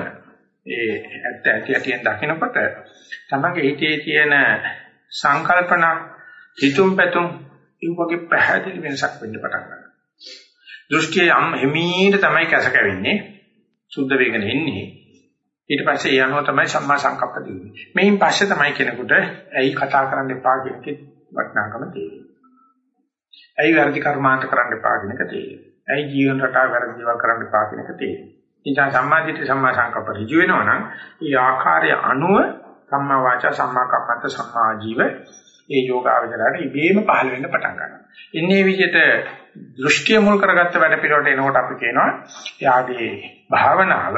ඒ ඇත්ත ඇති ඇතියෙන් දකිනකොට තමගේ හිතේ තියෙන සංකල්පන හිතුම් පැතුම් ඒකගේ පැහැදිලි වෙනසක් වෙන්න පටන් ගන්නවා. දෘෂ්ටිය යම් හිමීට තමයි කැස කැවෙන්නේ. සුද්ධ වේගන එන්නේ. ඊට පස්සේ ඒ අනුව තමයි සම්මා සංකප්ප දෙන්නේ. මේන් පස්සේ තමයි කෙනෙකුට ඇයි කතා කරන්න එපා කියන එක වටිනාකම තේරෙන්නේ. ඇයි වැරදි කර්මාන්ත කරන්න එපා කියන එක තේරෙන්නේ. ඇයි ජීවන රටාව වැරදි දේවල් කරන්න එපා කියන එක තේරෙන්නේ. නිසා සම්මාදිට සම්මා සංකප්ප ඍජු වෙනවා නම් ඒ ආකාරය අනුව සම්මා වාචා සම්මා කම්මන්ත සම්මා ජීව ඒ යෝගාවචරයට ඉබේම පහළ වෙන්න පටන් ගන්නවා. ඉන්නේ විදිහට දෘෂ්ටිය මුල් කරගත්ත වැඩ පිළිවෙලට එනකොට අපි කියනවා යාගේ භාවනාව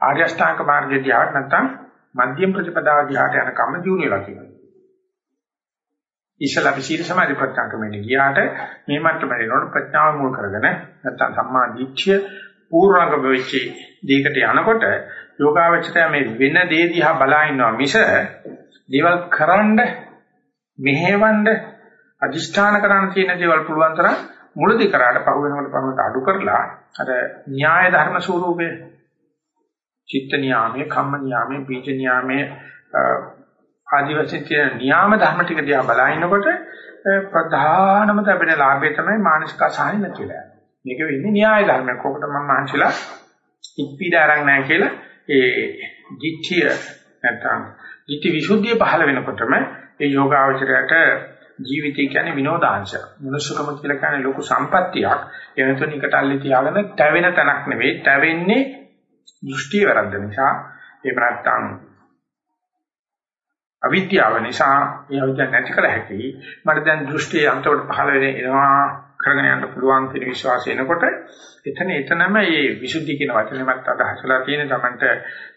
ආර්ය අෂ්ටාංග මාර්ගයේ දිහාට නැත්නම් මධ්‍යම ප්‍රතිපදාව දිහාට යන කම දියුණු වෙලා කියනවා. ඉස්සලා අපි සීල සමාධි ප්‍රත්‍යාංග මෙන්න ගියාට මේ මට්ටමේ නෝන ප්‍රඥාව මුල් කරගෙන නැත්නම් සම්මා දිට්ඨිය පූර්ණංග වෙච්ච දෙයකට යනකොට යෝගාවචරය මේ වෙන දේ දිහා බලා ඉන්නවා මිස දේවල් කරන්න මෙහෙවන්න අදිෂ්ඨාන කරන්න තියෙන දේවල් පුළුවන් තරම් මුලදී කරාට පහු වෙනකොට පහුවට අඩු කරලා අර න්‍යාය ධර්ම ස්වරූපේ චිත්ත නියාමයේ කම්ම නියාමයේ බීජ නියාමයේ ආදිවාසී කියන නියාම ධර්ම ටික දිහා බලනකොට ප්‍රධානම ලැබෙන ලාභය තමයි මානසික අසහනය නැති වෙලා. මේක වෙන්නේ න්‍යාය ධර්මයක්. කොකට මම මහන්සිලා ඉක්පීඩාරක් නැහැ කියලා ඒ ධිට්ඨිය නැත්නම් ධිට්ඨි විසුද්ධිය පහළ වෙනකොටම ඒ යෝගාවචරයට ජීවිතය කියන්නේ විනෝදාංශ. මනුෂ්‍යකම කියලා කියන්නේ ලොකු සම්පත්තියක්. ඒ වෙනතු නිකටල්ලි තියාගෙන තැවෙන තැනක් නෙවෙයි. තැවෙන්නේ දෘෂ්ටි වැරද්ද නිසා. ඒ නැත්තම් අවිද්‍යාව නිසා ඒ අවිද්‍යාව නැති කර හැකි. මට දැන් දෘෂ්ටි අන්තවට පහළ වෙන එනවා කරගෙන යන්න පුළුවන් කියන විශ්වාසය එනකොට එතන එතනම මේ විසුද්ධි කියන වචනයමත් අදහසලා තියෙන තමන්ට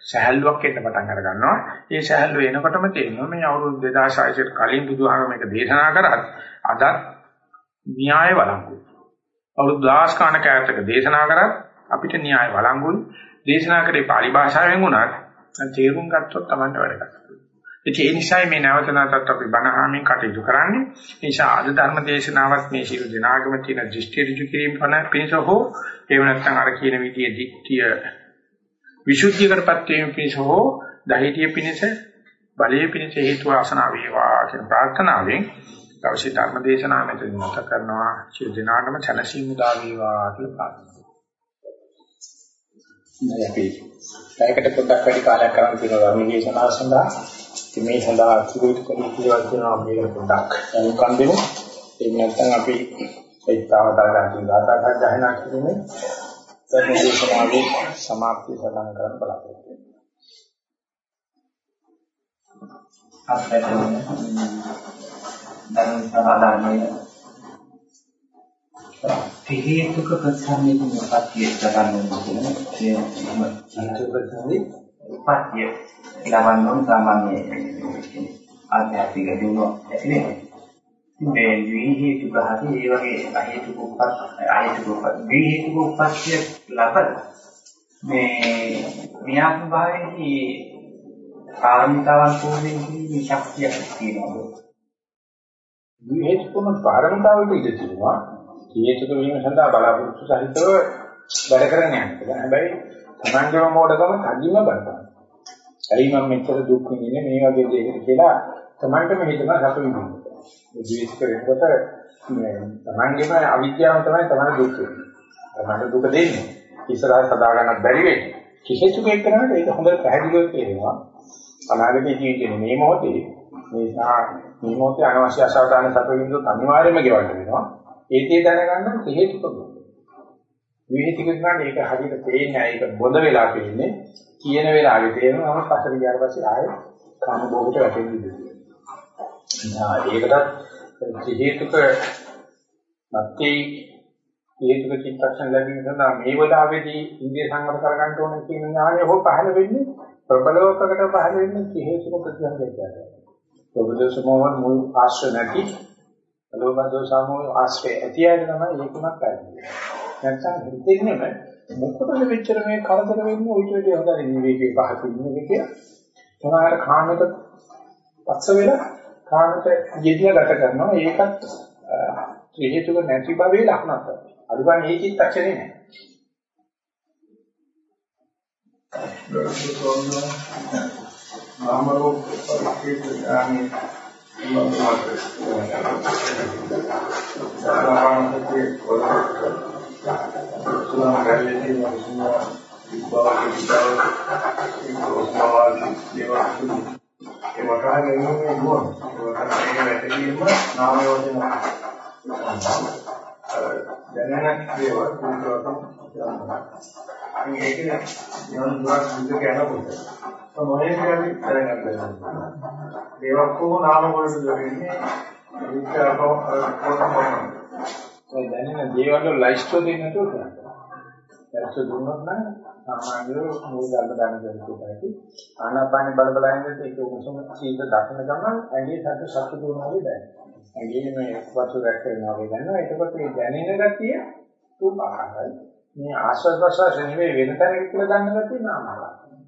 සහැල්ලුවක් එන්න පටන් අර ගන්නවා. ඒ සහැල්ලුව එනකොටම තේරෙනවා මේ අවුරුදු 2600 කලින් බුදුහාම මේක දේශනා කරත් අදත් න්‍යාය වළංගුයි. අවුරුදු 10 කණක ඈතක දේශනා කරත් අපිට න්‍යාය වළංගුයි. දේශනා කරේ pāli භාෂාවෙන් උනත් තේරුම් ගත්තොත් තමන්ට වැඩක්. ඒ නිසායි මේ නැවත නැවතත් අපි බණහාමින් කටයුතු කරන්නේ. ඒ නිසා අද ධර්ම දේශනාවත් මේ ශිරු දිනාගම තියෙන දෘෂ්ටි ඍජු කිරීම පන පිණිස හෝ එහෙම නැත්නම් අර කියන විදිහේ දික්තිය විසුද්ධියකටපත් වීම පිණිස හෝ ධෛර්යය පිණිස බලයේ පිණිස හේතු වාසනා වේවා කියන ප්‍රාර්ථනාවෙන් අවශ්‍ය ධර්ම දේශනාව මෙතන මත කරනවා. ශිරු දිනාගම සැනසීම උදා වේවා කියලා ප්‍රාර්ථනා කරනවා. අපි පැයකට පොඩ්ඩක් වැඩි කාලයක් කරන් තියෙනවා ධර්ම දේශනාව සඳහා ඉතින් මේ සඳහා කිවිතු කරන දේවල් තියෙනවා මේක පොඩ්ඩක් අනුකම් දෙමු. ඒක නැත්නම් අපි ඒතාව දාගන්න දාතා සජ්ජායනා කිරීමේ ධර්මදේශනාවේ સમાප්තිය සඳහන් කරන්න බලාපොරොත්තු වෙනවා. අපේ ධර්ම සමාදානයේ තේහේතුක ප්‍රසන්නයේ උපත්ය කරන්න ඕන කියන ඒ හේතුක ප්‍රසන්නේ උපත්ය ලබන්න ඕන සාමාන්‍ය ආධ්‍යාත්මික දිනුව ඇති වෙනවා. මේ ද්වි හේතුක හරි ඒ වගේ අහේතුක උපත් අහේතුක උපත් ද්වි හේතුක උපත්ය ලබන මේ විනාශ භාවයේදී කාර්මිතාවන් පූර්ණින් කිරීමේ ශක්තියක් තියෙනවා. ද්වි හේතුකම පාරමිතාවට ඉඳ තියෙනවා. හේතුක වීම සඳහා බලාපොරොත්තු සහිතව වැඩ කරන්න යනවා. හැබැයි තමන්ගේම මොඩකම තදින්ම බලපාන. ඇයි මම මෙච්චර දුක් විඳින්නේ මේ වගේ දෙයකට කියලා තමන්ටම හිතන සතුට විඳිනවා. මේ ද්වේෂ කරනකොට මේ තමන්ගේම අවිද්‍යාව තමයි තමන්ට දුක් වෙන්නේ. තමන්ට දුක දෙන්නේ. ඉස්සරහ සදා ගන්නත් බැරි වෙන්නේ. කිසිසුකෙක් කරනකොට ඒක හොඳට පැහැදිලිව තේරෙනවා. අනාගත ජීවිතේ මේ මොහොතේ මේ මේ මොහොතේ අනවශ්‍ය අසාධාරණ සැප විඳුත් අනිවාර්යයෙන්ම ගෙවන්න වෙනවා. ඒකේ දැනගන්න හේතුක විහිතික ගන්න ඒක හරියට තේින්නේ ඒක බොඳ වෙලා පේන්නේ කියන වෙලාවේ තේරෙනවා නම් පස්සට ගියාට පස්සේ ආයෙ කාම භෝගයට වැටෙන්න ඉඩ තියෙනවා. ඒකටත් හේතුක නැත්te හේතුක චිත්තක්ෂණ ලැබීම සඳහා මේ වෙලාවේදී ඉන්දිය සංවර කරගන්න ඕන කියන ඥානය හො පහළ වෙන්නේ ප්‍රබලව ප්‍රකට පහළ වෙන්නේ හේතුක ප්‍රතිසංකේතය. ප්‍රබලසමෝහන් මුල් ආශ්‍රය නැති ලෝභදෝ සමෝ ආශ්‍රය ඇති අය තමයි ඒකමත් කරන්නේ. නැත්නම් හිතෙන්නේම මොකටද මෙච්චර මේ කරදර වෙන්නේ උිට වැඩි හොඳයි නිවේකේ පහසු ඉන්නේ කියලා. සමහර කාමයට පස්ස වෙලා කාමයට යෙදියා ගත කරනවා. ඒකත් හේතුක නැති බවේ ලක්ෂණක්. අදුගානේ ඒ චිත්තක්ෂණේ නෑ. නාම රූප පරිච්ඡේදයන්ගේ සාරාංශයේ කොටස සුලම ගැලෙන්නේ මොනවා විභාග විචාර ඒක ඔස්මාවාදී දේවා සුදු ඒ වටහාගෙන ඉන්නේ නුවණ ඒ වටහාගෙන වැටීම නාම යෝජන දැනන දේවල් කුණුතරම් යනවා මේකේ යන දුරක් විදිහට යනකොට මොනේ කියන්නේ දැනගන්න බැහැ දේවල් කොහොම නාම වලට දෙන්නේ ඒක අපෝ ඒ දැනෙන දේවල් වල ලයිස්ට් දෙන්න නැතුව කරන්නේ. ලයිස්ට් දුන්නොත් නම් සාමාන්‍යව මූල ධර්ම ගන්න දෙන්නට ආනාපානෙ බල බල ඉඳලා ඒක උණුසුම සීත දකින්න ගමන් ඇඟේ සතු සතු දුවනවා වගේ දැනෙනවා. ඇඟේ මේ වස්තු රැක් කරනවා වගේ දැනෙනවා. එතකොට මේ දැනෙන ගතිය උපාහාරයි. මේ ආස්වාද ප්‍රසවාස නෙවෙයි වෙන තැනක කියලා ගන්න ගතිය නාමහාරයි.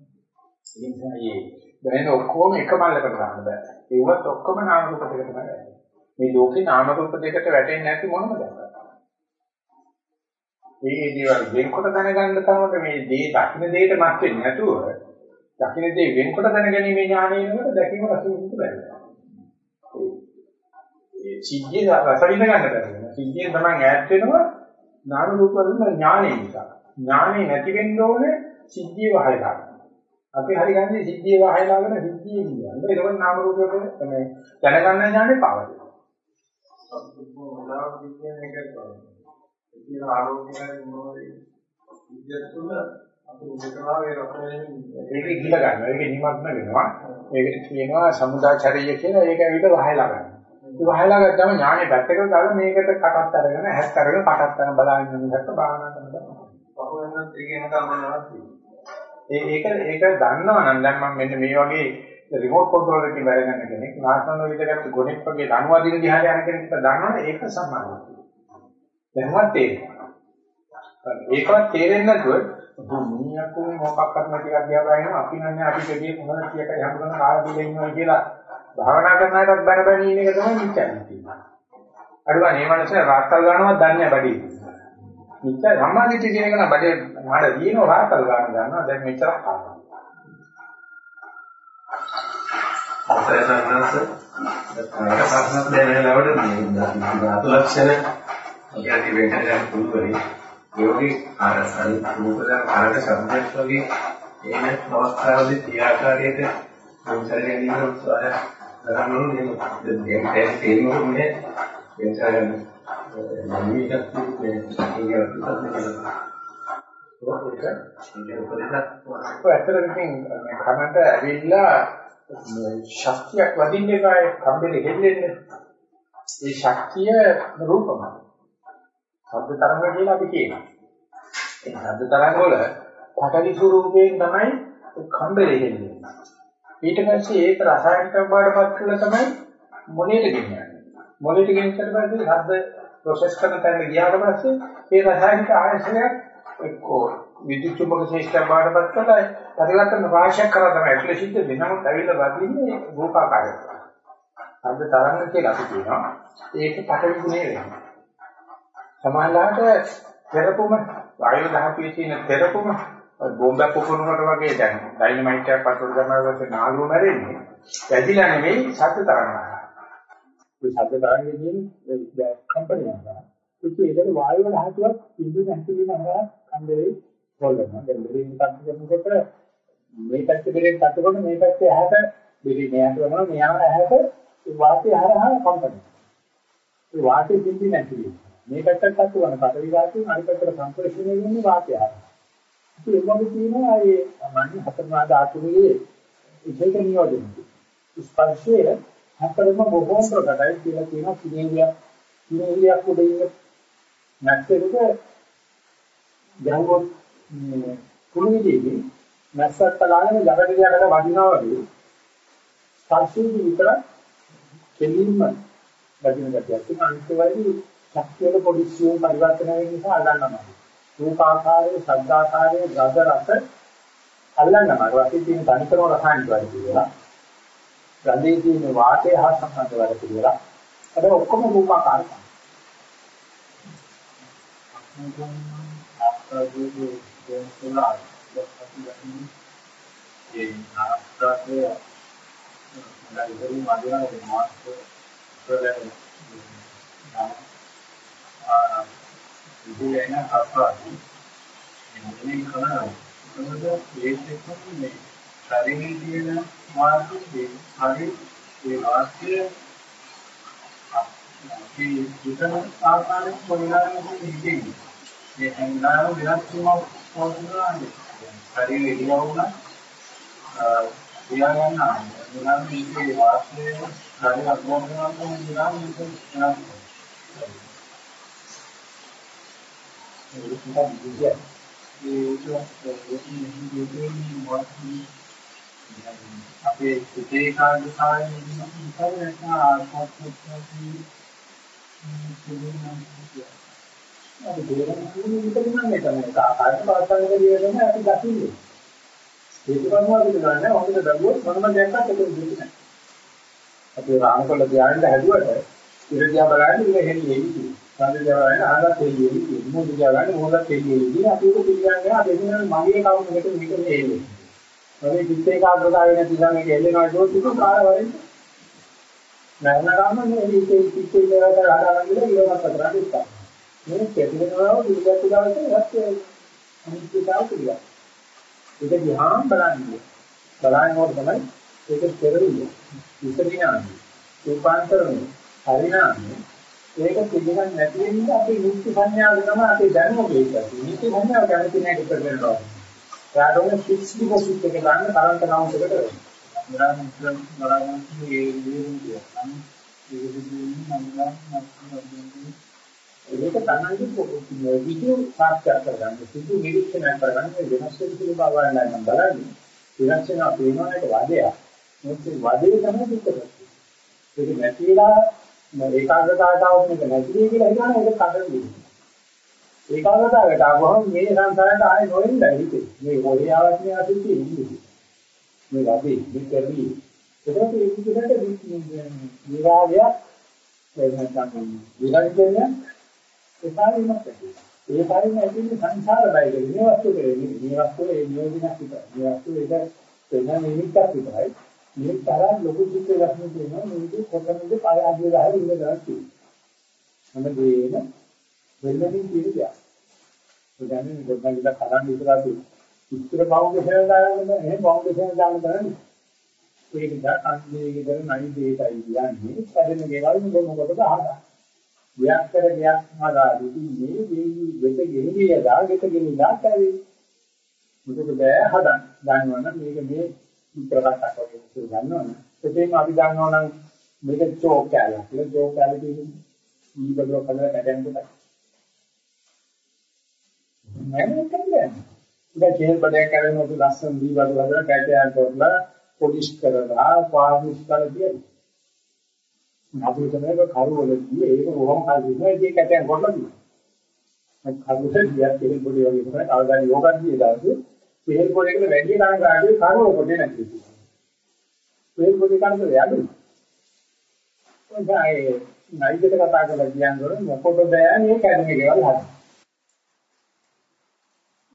ඒ නිසා මේ දැනෙන ඔක්කොම එක මල්ලකට ගන්න බෑ. ඒවත් ඔක්කොම නාම රූප දෙකට තමයි. මේ ලෝකේ නාම රූප දෙකට වැටෙන්නේ නැති මොනම දෙයක්. මේ දේවල් වෙන්කොට දැනගන්න තමයි මේ දේ දකින්න දෙයට මත් වෙන්නේ නැතුව දකින්න දේ වෙන්කොට දැනගැනීමේ ඥානය එනකොට දැකීම රස විඳින්න බැහැ. ඒ සිද්ධිය රස විඳ ගන්න බැහැ. සිද්ධියෙන් තමයි ඈත් වෙනවා නාම රූප වලින් ඥානය නිසා. ඥානෙ නැති වෙන්න ඕනේ සිද්ධිය වහයලා. අපි හරි ගන්නේ සිද්ධිය වහයලාගෙන සිද්ධිය කියන්නේ. ඒකෙන් නාම රූප වල තමයි දැනගන්න ඥානෙ පාවද. උදාහරණ දෙන්න එක කියන ආරෝපණය මොනවද? විද්‍යාත්මක අපි උදේකලාවේ රසයෙන් ඒක ඉගිල ගන්නවා. ඒක නිමග්න වෙනවා. ඒකට කියනවා සමුදාචරිය කියලා. ඒක ඇවිල්ලා වහයලා ගන්නවා. වහයලා ගත්තම ඥානෙ පැත්තකට දාලා මේකට කටත් අරගෙන හැත් අරගෙන කටත් අරගෙන බලාගෙන ඉන්නකොට භාවනා කරනවා. පහුවෙනත් ඒ කියන කර්මනාවක් ඒ ඒක ඒක දන්නවා නම් දැන් මම මෙන්න මේ වගේ රිමෝට් කන්ට්‍රෝල් එකකින් වැඩ කරන කෙනෙක් නාසන විදිහට ගොනෙක් වගේ ධනුවාදීන දිහාට යන කෙනෙක් දන්නවනේ ඒක සම්මානයි. දැන්වත් තේරෙනවා. ඒකවත් තේරෙන්නේ නැතුව මුනියක් උනේ මොකක් කරන ටිකක් දිහා බලනවා අපි නන්නේ අපි දෙවිය මොනවද කියකයි හම්බුන කාලා දීලා ඉන්නවා කියලා භාවනා කරන අයටත් බන බැනී ඉන්න එක තමයි මිත්‍යාව කියන්නේ. අඩුවා මේ මනසේ රාත්තල් ගන්නවත් දන්නේ නැහැ බඩේ. මිත්‍යා සම්මාදිට කියන එක නම් බඩේ මාඩ දිනන රාත්තල් ගන්න ගන්නවා දැන් මෙච්චරක් කාලා. අපේ සංඝාස ප්‍රශ්න දෙන්න ලවඩ මේ ධාතු ලක්ෂණ යටි වෙන්න ගන්න පුළුවන්. ඒ වගේ අර සරි රූපයන් අරට සම්පූර්ණ වගේ එන අවස්ථාවේදී තියාකාරයට සංසාර ගැනීම උත්සාහය කරන්න ඕනේ. දැන් දැන් තේරුම් ගන්න සංසාර ගන්න. මම මේකත් මේ ඒක කනට ඇවිල්ලා ශක්තියක් වදින්න එකයි කම්බලෙ හෙල්ලෙන්නේ. ඒ ශක්තිය රූපමයි. ශබ්ද තරංග කියලා අපි කියනවා. ඒ ශබ්ද තරංග වල පටවි ස්වරූපයෙන් තමයි කම්බරේ හෙන්නේ. ඊට පස්සේ ඒක රසායනික බාඩපත් කරලා තමයි මොනේට ගෙනියන්නේ. මොලේට ගෙනිච්චට පස්සේ ශබ්ද ප්‍රොසෙස් කරන තැනට ගියාට පස්සේ ඒ රසායනික ආයතනයක් එක්කෝ විද්‍යුත් චුම්බක ශේෂ්ඨ බාඩපත් කරලා පරිවර්තන රාශියක් කරා තමයි ඇක්චුලි සිද්ධ වෙන්නේ. නමුත් ඇවිල්ලා වදින්නේ රූපාකාරයට. අද තරංග කියලා අපි කියනවා. ඒක පටවි ගුණේ වෙනවා. සමානලාට තෙරපුම වායු දහපියේ තියෙන තෙරපුම බෝම්බයක් පුපුරනකොට වගේ දැන් ඩයිනමයිට් එකක් පතුරු ගන්නවා වගේ නාගුරු මැරෙන්නේ. වැදිලා නෙවෙයි ශබ්ද තරංග. ඒ ශබ්ද තරංගේ කියන්නේ කම්පණය කරනවා. ඒකේ ඒකට වායු වල හසුවක් සිද්ධ නැතිවීම අරහා කන්දේ හොල්ලනවා. දැන් බෙරේ එකක් කරනකොට මේ පැත්තේ බෙරේ තටකොට මේ පැත්තේ ඇහැට බෙරේ මෙයාට කරනවා මෙයාම ඇහැට වාතය හරහා කම්පණය. ඒ වාතය සිද්ධ නැතිවීම. මේ පැත්තට තට්ටු කරන පතරි වාතයෙන් අනිත් පැත්තට සම්ප්‍රේෂණය වෙන්නේ වාතය හරහා. ඒක වගේ තියෙනවා ඒ සාමාන්‍ය හතරමා ධාතුවේ ඒක නියෝජනය. ස්පර්ශයේ හතරම බොහෝම ප්‍රකටයි කියලා කියන සිනේලිය සිනේලියක් උඩ ඉන්න නැක්සෙක ගැහුවොත් මේ කුණුවිදේදී නැස්සත් ගානේ ළඟට ගියාට වදිනවා වගේ ස්පර්ශයේ විතර කෙලින්ම වදින ගැටියක් තියෙන අනිත් වෙලාවේදී ශක්තියක පොඩි සියුම් පරිවර්තන වෙන නිසා අල්ලන්නවා රූපාකාරයේ ශබ්දාකාරයේ රස රස අල්ලන්නවා රසයේ තියෙන තනිකරම රසායනික වැඩ කියලා. ගඳේ තියෙන වාතය හා සම්බන්ධ වැඩ කියලා. අද ඔක්කොම රූපාකාර තමයි ඒ ආස්වාදයේ නැගිටින මාධ්‍යවල මාස්ක ප්‍රලයන ආ ඉතින් ආස්වාදයි එන්නේ කරනවා මොකද ඒකෙත් මේ ශරීරයේ තියෙන මාර්ගයේ හරි ඒ වාක්‍ය අපි හිතන ආකාරයෙන් පරිණාමයෙන් ඉන්නේ මේ හැංගාම වෙනස් වීමක් පවතිනවා ශරීරයේ ඉරියව්ව තියා ගන්න ආන්නේ මේකේ වාක්‍යයේ හරි අත්දැකීමක් වෙනවා මේක වෙනස් ඒක අපේ සිතේ කාර්ය සායන ඉස්සරහට ආත්මෝත්සවී අපි දෙවන විදිහට නම් තමයි කාකාරට පාස්තන කියන අපි දකින්නේ. ඒක කරනවා කියන්නේ හොඳට බැලුවොත් මොනම දෙයක් අතට දෙන්නේ නැහැ. අපි රාමකොල්ල ධ්‍යානෙට හැදුවට ඉරදියා බලන්නේ ඉර හෙන්නේ සංදේශය ආගත දෙන්නේ මොකද කියන්නේ මොකද කියන්නේ අපි ඒක පිළිගන්නේ. අපි දෙන්න මගේ කවුරුකට මේක නෙන්නේ මගේ චිත්ත ඒකාග්‍රතාවය නැති නිසා මේක එල්ලෙනවා කියොත් ඒක කාල වරින්. නරනගම මේ ඉතේ චිත්ත ඒකාග්‍රතාවය ආරම්භ කරලා ඉවරක් කරලා ඉස්සා මේ කෙටිවෙනවා පිළිගත්තු දවසේ හත් අනිත්‍යතාව පිළිගන්න ඒක දිහාම බලන්නේ බලනකොට තමයි ඒක පෙරවිය විසරිනාන්නේ රූපාන්තරණය හරිනාන්නේ ඒක පිළිගන්නේ නැති වෙන්නේ අපේ නිත්‍ය සංඥාව තමයි අපේ දැනුම කියන්නේ. නිත්‍ය සංඥාව කැමති නැහැ ඉස්සර වෙනවා. රාඩෝනේ ෆික්ස් ඩිපොසිට් එක ගන්න කරන්ට් account එකට වෙනවා. මුරාන් ඉස්සර බලන්න මේ දේ ඒක තමයි විදියු සාක්ෂාත් කරගන්න සිදු නිරීක්ෂණය කරගන්න වෙනස් වෙන පිළිබඳව බලන්න නම් බලන්නේ විරක්ෂණ අපේනවා එක වාදයක් මොකද වාදේ තමයි සත්‍ය ඒක නැතිලා ඒකාග්‍රතාවට આવුන එක නැති කියලා හිතන එක කඩන්නේ. ඒකාග්‍රතාවට ආවම මේ සංසාරයට ආයෙ නොවෙන්නයි හිතේ. මේ මොලේ ආවස්නේ ආසිතේ ඉන්නේ. මේ වගේ මේ කරවි. ඒකට ඒ විදිහට විරාගය එන්නතම් විරාගය ඒකාරිමත් ඒ කාරින් ඇතුලේ සංසාර බයද මේ වස්තු කරේ මේ වස්තු ඒ නියෝජනක් විතරයි. මේ වස්තු ඒක වෙන නිමිත්තක් විතරයි. මේ තරම් ලොකු චිත්ත රත්න තියෙනවා මේක කොතනද පය ආදිය ගහලා ඉන්න ගන්න තියෙනවා. මම දේන වෙනමින් කියන දෙයක්. ඒ කියන්නේ ගොඩනැගිල්ල කරන් ඉස්සරහට ඉස්සර ෆවුන්ඩේෂන් දාගෙන එහෙම ෆවුන්ඩේෂන් දාන්න බලන්නේ. ඒක දා අන්නේ විතර නයි දෙයටයි කියන්නේ. හැදෙන ගෙවල් මොකටද අහලා. ගයක් කර ගයක් මාදා ඉතින් මේ මේ වෙත ගෙනිය දාගෙත ගෙනිලා තැවි. මොකද බෑ හදන්න. දන්නවනම් මේක මේ ප්‍රකාශයක් වගේ ඉස්සර ගන්නවනේ. ඒකෙන් අපි ගන්නවා නම් මේක චෝක් කැලක්. ඒක චෝක් කැලේ තියෙන ඊබදව කලර කැඩෙන කොට. මම කියන්නේ. ඉතින් චේල් බඩයක් කරගෙන ඔබ ලස්සන දීවල වල කැටයන් කරලා පොලිෂ් කරලා පාර්නිෂ් කරලා තියෙනවා. නබුරු තමයි කරුවලදී ඒක කොහොම කල්පිනවා ඒක කැටයන් කොල්ලද මම කරුවේ දියත් කෙනෙක් පොඩි වගේ තමයි කවදාද යෝගාදී දාන්නේ තේල් පොඩේකට වැඩි ගණන් ගානේ කරුව පොඩේ නැති තේල් පොඩේ කන්නේ යන්නේ ඔය නයිදට කතා කරලා කියන්නේ මොකටද මේ කැඩුනේ කියලා හරි